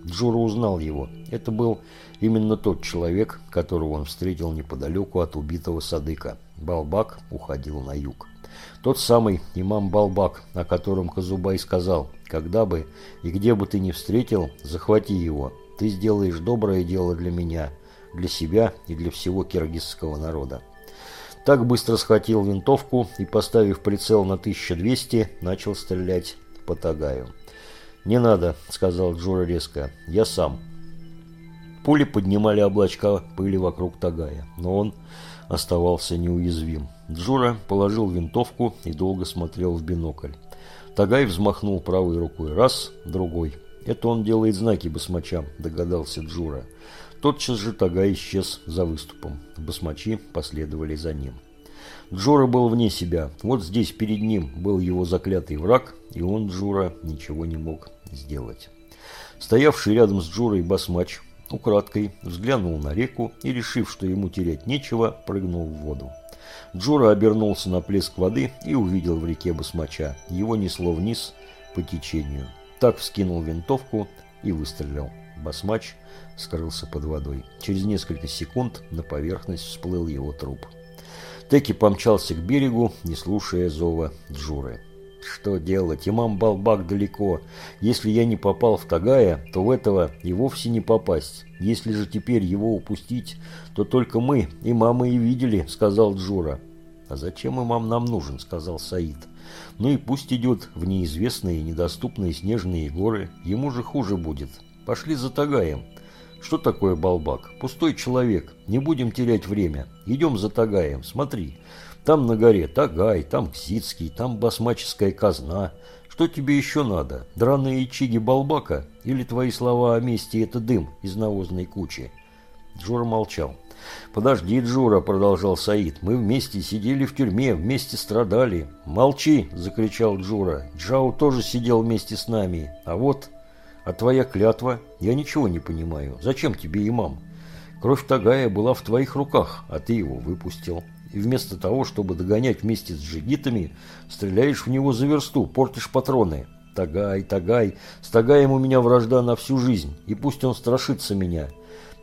Джура узнал его. Это был именно тот человек, которого он встретил неподалеку от убитого Садыка. Балбак уходил на юг. Тот самый имам Балбак, о котором Казубай сказал, «Когда бы и где бы ты ни встретил, захвати его. Ты сделаешь доброе дело для меня, для себя и для всего киргизского народа». Так быстро схватил винтовку и, поставив прицел на 1200, начал стрелять по Тагаю. «Не надо», — сказал Джура резко, — «я сам». Пули поднимали облачка пыли вокруг Тагая, но он оставался неуязвим. Джура положил винтовку и долго смотрел в бинокль. Тагай взмахнул правой рукой раз, другой. «Это он делает знаки басмачам», – догадался Джура. Тотчас же Тагай исчез за выступом. Басмачи последовали за ним. Джура был вне себя. Вот здесь перед ним был его заклятый враг, и он, Джура, ничего не мог сделать. Стоявший рядом с Джурой басмач украдкой взглянул на реку и, решив, что ему терять нечего, прыгнул в воду. Джура обернулся на плеск воды и увидел в реке басмача. Его несло вниз по течению. Так вскинул винтовку и выстрелил. Басмач скрылся под водой. Через несколько секунд на поверхность всплыл его труп. Теки помчался к берегу, не слушая зова Джуры. Что делать? Имам Балбак далеко. Если я не попал в Тагая, то в этого и вовсе не попасть. Если же теперь его упустить, то только мы, имамы, и видели, сказал Джура. А зачем имам нам нужен, сказал Саид. Ну и пусть идет в неизвестные, недоступные снежные горы. Ему же хуже будет. Пошли за Тагаем. Что такое Балбак? Пустой человек. Не будем терять время. Идем за Тагаем. Смотри. Там на горе Тагай, там Ксицкий, там басмаческая казна. Что тебе еще надо? Драные чиги Балбака? Или твои слова о мести – это дым из навозной кучи?» Джура молчал. «Подожди, Джура», – продолжал Саид. «Мы вместе сидели в тюрьме, вместе страдали». «Молчи!» – закричал Джура. «Джао тоже сидел вместе с нами. А вот... А твоя клятва? Я ничего не понимаю. Зачем тебе имам? Кровь Тагая была в твоих руках, а ты его выпустил и вместо того, чтобы догонять вместе с джигитами, стреляешь в него за версту, портишь патроны. Тагай, Тагай, с Тагаем у меня вражда на всю жизнь, и пусть он страшится меня.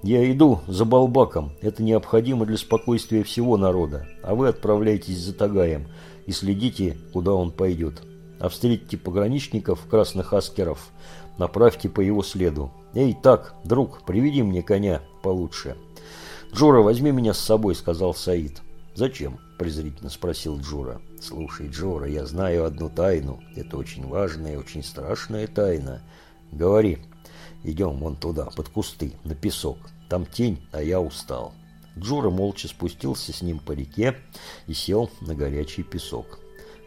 Я иду за Балбаком, это необходимо для спокойствия всего народа, а вы отправляйтесь за Тагаем и следите, куда он пойдет. А встретите пограничников, красных аскеров, направьте по его следу. Эй, так, друг, приведи мне коня получше. «Джора, возьми меня с собой», — сказал Саид. «Зачем?» – презрительно спросил Джура. «Слушай, Джура, я знаю одну тайну. Это очень важная, очень страшная тайна. Говори. Идем вон туда, под кусты, на песок. Там тень, а я устал». Джура молча спустился с ним по реке и сел на горячий песок.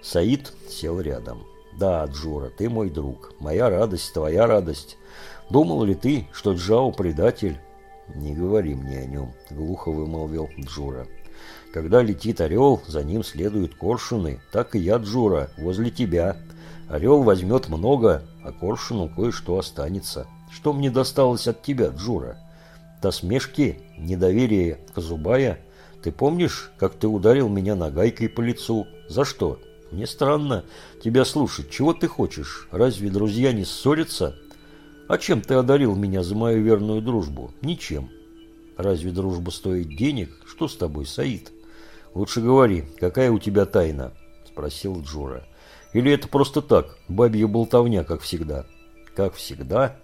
Саид сел рядом. «Да, Джура, ты мой друг. Моя радость, твоя радость. Думал ли ты, что Джао предатель?» «Не говори мне о нем», — глухо вымолвил Джура. Когда летит орел, за ним следуют коршуны. Так и я, Джура, возле тебя. Орел возьмет много, а коршуну кое-что останется. Что мне досталось от тебя, Джура? Досмешки, недоверие Казубая? Ты помнишь, как ты ударил меня нагайкой по лицу? За что? Мне странно тебя слушать. Чего ты хочешь? Разве друзья не ссорятся? А чем ты одарил меня за мою верную дружбу? Ничем. Разве дружба стоит денег? Что с тобой, Саид? «Лучше говори, какая у тебя тайна?» – спросил Джура. «Или это просто так, бабья болтовня, как всегда?» «Как всегда?»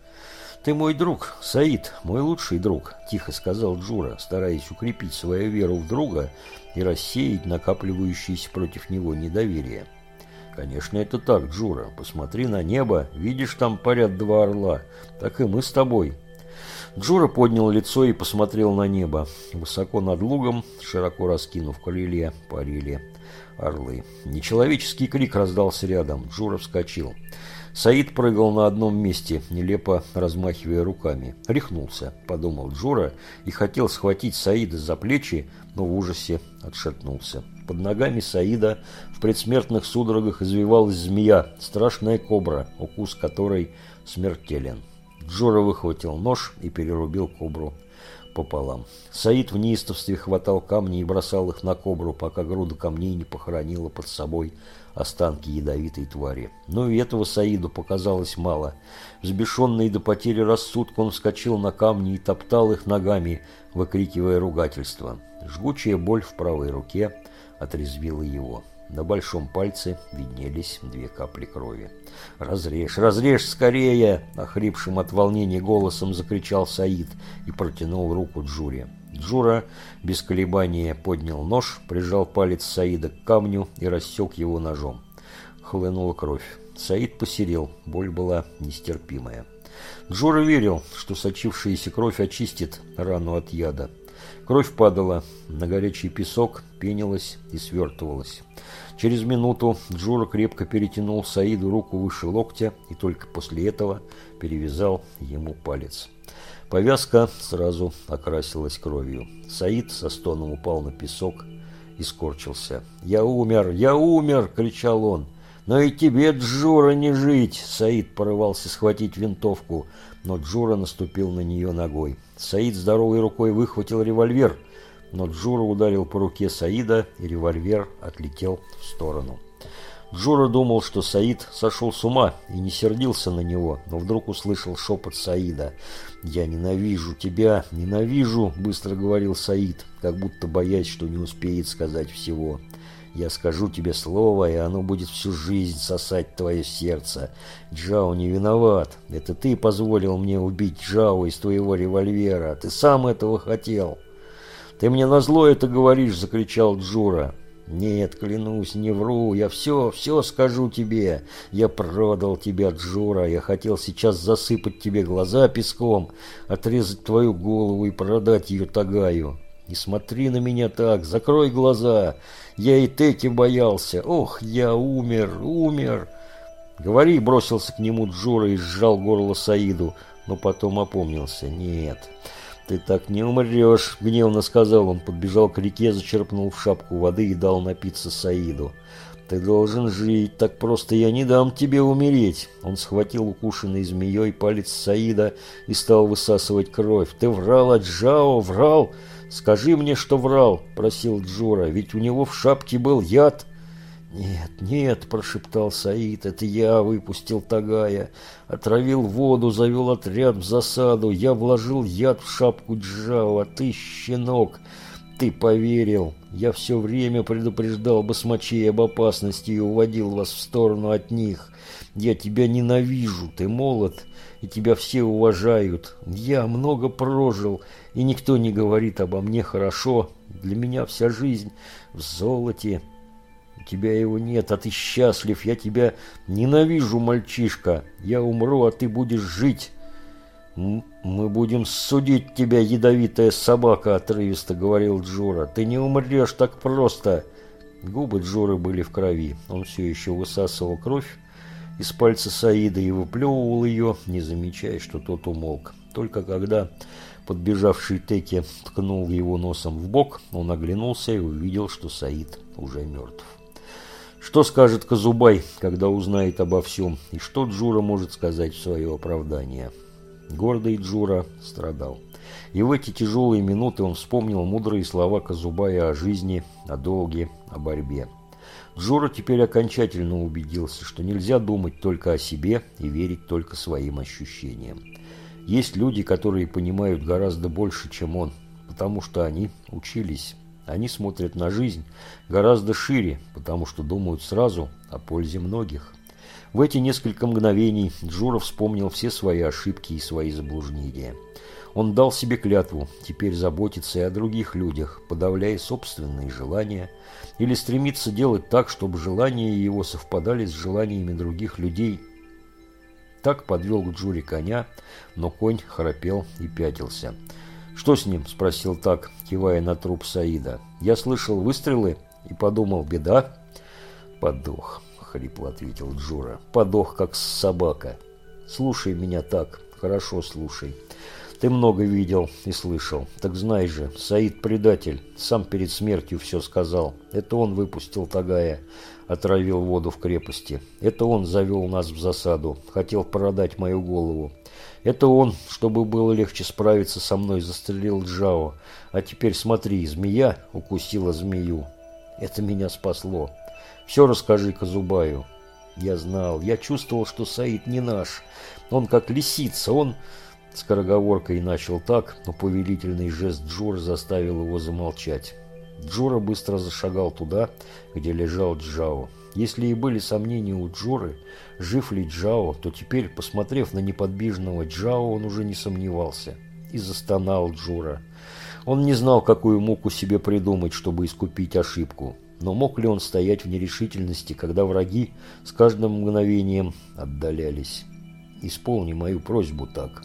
«Ты мой друг, Саид, мой лучший друг», – тихо сказал Джура, стараясь укрепить свою веру в друга и рассеять накапливающееся против него недоверие. «Конечно, это так, Джура. Посмотри на небо. Видишь, там парят два орла. Так и мы с тобой. Джура поднял лицо и посмотрел на небо. Высоко над лугом, широко раскинув крылья, парили орлы. Нечеловеческий крик раздался рядом. Джура вскочил. Саид прыгал на одном месте, нелепо размахивая руками. «Рехнулся», — подумал Джура, и хотел схватить Саида за плечи, но в ужасе отшатнулся. Под ногами Саида в предсмертных судорогах извивалась змея, страшная кобра, укус которой смертелен. Джора выхватил нож и перерубил кобру пополам. Саид в неистовстве хватал камни и бросал их на кобру, пока груда камней не похоронила под собой останки ядовитой твари. Но и этого Саиду показалось мало. Взбешенный до потери рассудка, он вскочил на камни и топтал их ногами, выкрикивая ругательство. Жгучая боль в правой руке отрезвила его. На большом пальце виднелись две капли крови. «Разрежь, разрежь скорее!» – охрипшим от волнения голосом закричал Саид и протянул руку Джуре. Джура без колебания поднял нож, прижал палец Саида к камню и рассек его ножом. Хлынула кровь. Саид посерел, боль была нестерпимая. Джура верил, что сочившаяся кровь очистит рану от яда. Кровь падала на горячий песок, пенилась и свертывалась. Через минуту Джура крепко перетянул Саиду руку выше локтя и только после этого перевязал ему палец. Повязка сразу окрасилась кровью. Саид со стоном упал на песок и скорчился. «Я умер! Я умер!» – кричал он. «Но и тебе, Джура, не жить!» Саид порывался схватить винтовку, но Джура наступил на нее ногой. Саид здоровой рукой выхватил револьвер, но Джура ударил по руке Саида, и револьвер отлетел в сторону. Джура думал, что Саид сошел с ума и не сердился на него, но вдруг услышал шепот Саида. «Я ненавижу тебя, ненавижу», – быстро говорил Саид, как будто боясь, что не успеет сказать всего. «Я скажу тебе слово, и оно будет всю жизнь сосать твое сердце. Джао не виноват. Это ты позволил мне убить Джао из твоего револьвера. Ты сам этого хотел». «Ты мне назло это говоришь!» – закричал Джура. «Нет, клянусь, не вру, я все, все скажу тебе. Я продал тебя, Джура, я хотел сейчас засыпать тебе глаза песком, отрезать твою голову и продать ее Тагаю. Не смотри на меня так, закрой глаза. Я и Теки боялся. Ох, я умер, умер!» «Говори!» – бросился к нему Джура и сжал горло Саиду, но потом опомнился. «Нет». «Ты так не умрешь», — гневно сказал он, подбежал к реке, зачерпнул в шапку воды и дал напиться Саиду. «Ты должен жить, так просто я не дам тебе умереть». Он схватил укушенный змеей палец Саида и стал высасывать кровь. «Ты врал, Аджао, врал? Скажи мне, что врал», — просил Джура, — «ведь у него в шапке был яд». «Нет, нет», – прошептал Саид, – «это я выпустил Тагая, отравил воду, завел отряд в засаду, я вложил яд в шапку Джао, а ты, щенок, ты поверил. Я все время предупреждал басмачей об опасности и уводил вас в сторону от них. Я тебя ненавижу, ты молод, и тебя все уважают. Я много прожил, и никто не говорит обо мне хорошо. Для меня вся жизнь в золоте» тебя его нет, а ты счастлив. Я тебя ненавижу, мальчишка. Я умру, а ты будешь жить. Мы будем судить тебя, ядовитая собака, отрывисто говорил Джура. Ты не умрешь так просто. Губы Джуры были в крови. Он все еще высасывал кровь из пальца Саида и выплевывал ее, не замечая, что тот умолк. Только когда подбежавший Теки ткнул его носом в бок, он оглянулся и увидел, что Саид уже мертв. Что скажет Казубай, когда узнает обо всем, и что Джура может сказать в свое оправдание? Гордый Джура страдал. И в эти тяжелые минуты он вспомнил мудрые слова Казубая о жизни, о долге, о борьбе. Джура теперь окончательно убедился, что нельзя думать только о себе и верить только своим ощущениям. Есть люди, которые понимают гораздо больше, чем он, потому что они учились они смотрят на жизнь гораздо шире, потому что думают сразу о пользе многих. В эти несколько мгновений Джура вспомнил все свои ошибки и свои заблуждения. Он дал себе клятву теперь заботиться и о других людях, подавляя собственные желания, или стремиться делать так, чтобы желания его совпадали с желаниями других людей. Так подвел к Джуре коня, но конь храпел и пятился – «Что с ним?» – спросил так, кивая на труп Саида. «Я слышал выстрелы и подумал, беда?» «Подох», – хрипло ответил Джура. «Подох, как собака. Слушай меня так, хорошо слушай. Ты много видел и слышал. Так знай же, Саид предатель, сам перед смертью все сказал. Это он выпустил Тагая, отравил воду в крепости. Это он завел нас в засаду, хотел продать мою голову. Это он, чтобы было легче справиться со мной, застрелил Джао. А теперь смотри, змея укусила змею. Это меня спасло. Все расскажи Казубаю. Я знал, я чувствовал, что Саид не наш. Он как лисица, он... Скороговоркой начал так, но повелительный жест Джура заставил его замолчать. Джура быстро зашагал туда, где лежал Джао. Если и были сомнения у Джоры, жив ли Джао, то теперь, посмотрев на неподвижного Джао, он уже не сомневался. И застонал Джура. Он не знал, какую муку себе придумать, чтобы искупить ошибку. Но мог ли он стоять в нерешительности, когда враги с каждым мгновением отдалялись? «Исполни мою просьбу так.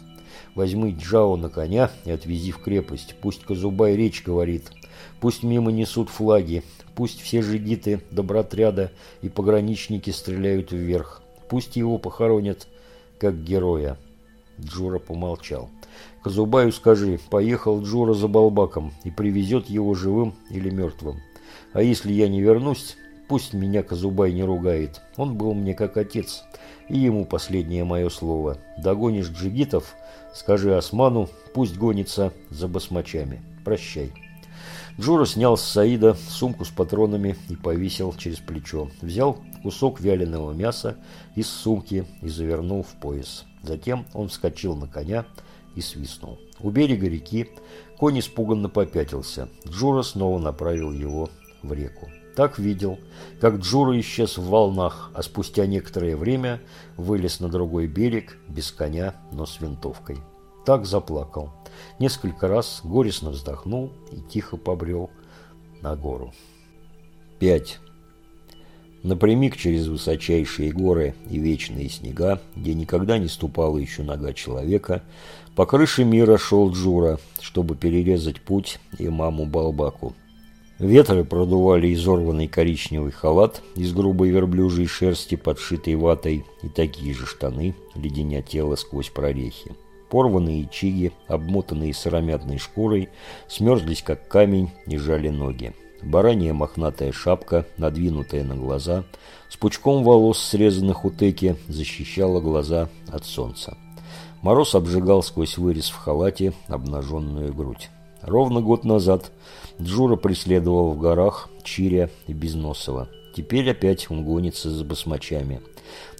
Возьми Джао на коня и отвези в крепость. Пусть Казубай речь говорит. Пусть мимо несут флаги. Пусть все жигиты, добротряда и пограничники стреляют вверх. Пусть его похоронят как героя». Джура помолчал. «Казубаю скажи, поехал Джура за Балбаком и привезет его живым или мертвым. А если я не вернусь, пусть меня Казубай не ругает. Он был мне как отец, и ему последнее мое слово. Догонишь джигитов, скажи Осману, пусть гонится за басмачами. Прощай». Джура снял с Саида сумку с патронами и повесил через плечо. Взял кусок вяленого мяса из сумки и завернул в пояс. Затем он вскочил на коня и свистнул. У берега реки конь испуганно попятился. Джура снова направил его в реку. Так видел, как Джура исчез в волнах, а спустя некоторое время вылез на другой берег, без коня, но с винтовкой. Так заплакал. Несколько раз горестно вздохнул и тихо побрел на гору. 5. Напрямик через высочайшие горы и вечные снега, где никогда не ступала еще нога человека, по крыше мира шел Джура, чтобы перерезать путь имаму Балбаку. Ветры продували изорванный коричневый халат из грубой верблюжьей шерсти, подшитой ватой, и такие же штаны, леденя тело сквозь прорехи. Порванные чиги, обмотанные сыромятной шкурой, смерзлись как камень и жали ноги. Баранья мохнатая шапка, надвинутая на глаза, с пучком волос, срезанных у теки, защищала глаза от солнца. Мороз обжигал сквозь вырез в халате обнаженную грудь. Ровно год назад Джура преследовал в горах Чиря и Безносова. Теперь опять он гонится за басмачами.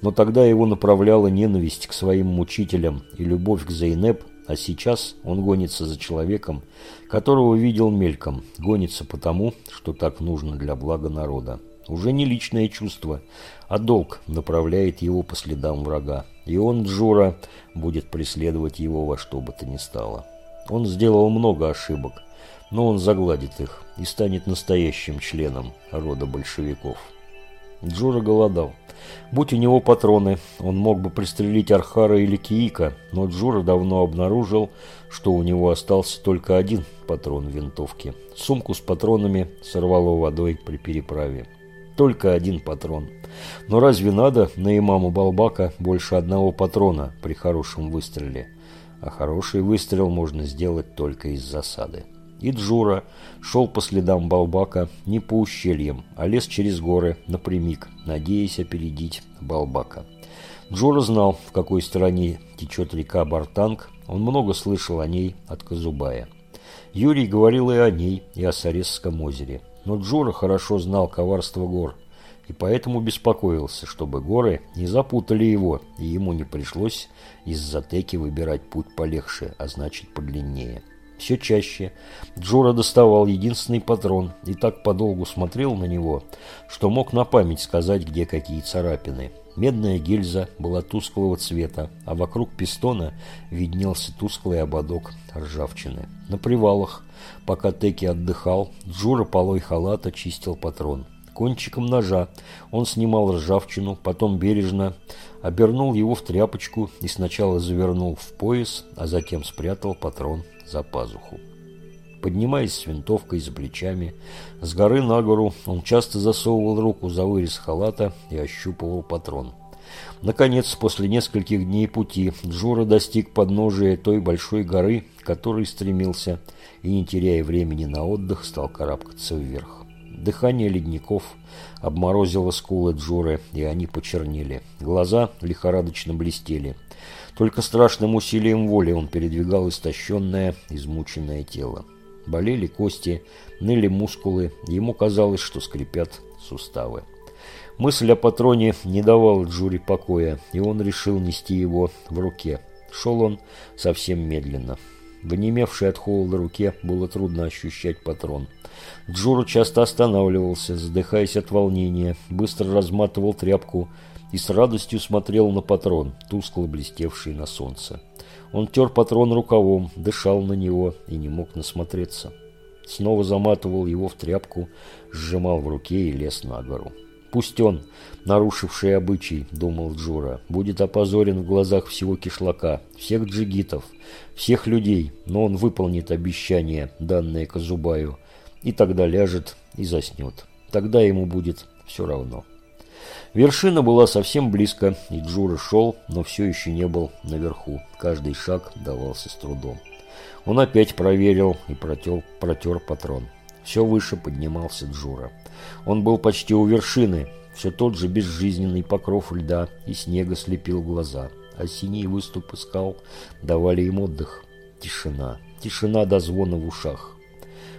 Но тогда его направляла ненависть к своим мучителям и любовь к Зейнеп а сейчас он гонится за человеком, которого видел мельком, гонится потому, что так нужно для блага народа. Уже не личное чувство, а долг направляет его по следам врага. И он, Джура, будет преследовать его во что бы то ни стало. Он сделал много ошибок, но он загладит их и станет настоящим членом рода большевиков. Джура голодал. Будь у него патроны, он мог бы пристрелить Архара или Киика, но Джура давно обнаружил, что у него остался только один патрон винтовки. Сумку с патронами сорвало водой при переправе. Только один патрон. Но разве надо на имаму Балбака больше одного патрона при хорошем выстреле? А хороший выстрел можно сделать только из засады. И Джура шел по следам Балбака не по ущельям, а лез через горы напрямик, надеясь опередить Балбака. Джура знал, в какой стороне течет река Бартанг, он много слышал о ней от Казубая. Юрий говорил и о ней, и о Саресском озере. Но Джура хорошо знал коварство гор, и поэтому беспокоился, чтобы горы не запутали его, и ему не пришлось из-за теки выбирать путь полегче, а значит подлиннее. Все чаще Джура доставал единственный патрон и так подолгу смотрел на него, что мог на память сказать, где какие царапины. Медная гильза была тусклого цвета, а вокруг пистона виднелся тусклый ободок ржавчины. На привалах, пока Теки отдыхал, Джура полой халата чистил патрон. Кончиком ножа он снимал ржавчину, потом бережно обернул его в тряпочку и сначала завернул в пояс, а затем спрятал патрон за пазуху. Поднимаясь с винтовкой за плечами, с горы на гору он часто засовывал руку за вырез халата и ощупывал патрон. Наконец, после нескольких дней пути, Джура достиг подножия той большой горы, к которой стремился, и, не теряя времени на отдых, стал карабкаться вверх. Дыхание ледников обморозило скулы Джуры, и они почернели. Глаза лихорадочно блестели. Только страшным усилием воли он передвигал истощенное, измученное тело. Болели кости, ныли мускулы, ему казалось, что скрипят суставы. Мысль о патроне не давала Джури покоя, и он решил нести его в руке. Шел он совсем медленно. В онемевшей от холода руке было трудно ощущать патрон. Джуру часто останавливался, задыхаясь от волнения, быстро разматывал тряпку и с радостью смотрел на патрон, тускло блестевший на солнце. Он тер патрон рукавом, дышал на него и не мог насмотреться. Снова заматывал его в тряпку, сжимал в руке и лез на гору. «Пусть он, нарушивший обычай, — думал Джура, — будет опозорен в глазах всего кишлака, всех джигитов, всех людей, но он выполнит обещание, данное Казубаю, и тогда ляжет и заснет. Тогда ему будет все равно». Вершина была совсем близко, и Джура шел, но все еще не был наверху. Каждый шаг давался с трудом. Он опять проверил и протел, протер патрон. Все выше поднимался Джура. Он был почти у вершины. Все тот же безжизненный покров льда и снега слепил глаза. А синие выступы скал давали им отдых. Тишина. Тишина до звона в ушах.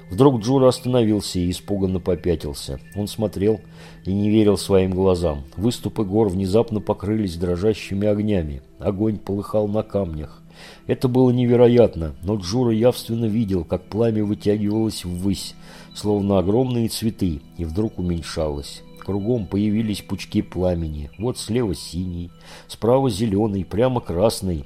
Вдруг Джура остановился и испуганно попятился. Он смотрел и не верил своим глазам. Выступы гор внезапно покрылись дрожащими огнями. Огонь полыхал на камнях. Это было невероятно, но Джура явственно видел, как пламя вытягивалось ввысь, словно огромные цветы, и вдруг уменьшалось. Кругом появились пучки пламени. Вот слева синий, справа зеленый, прямо красный,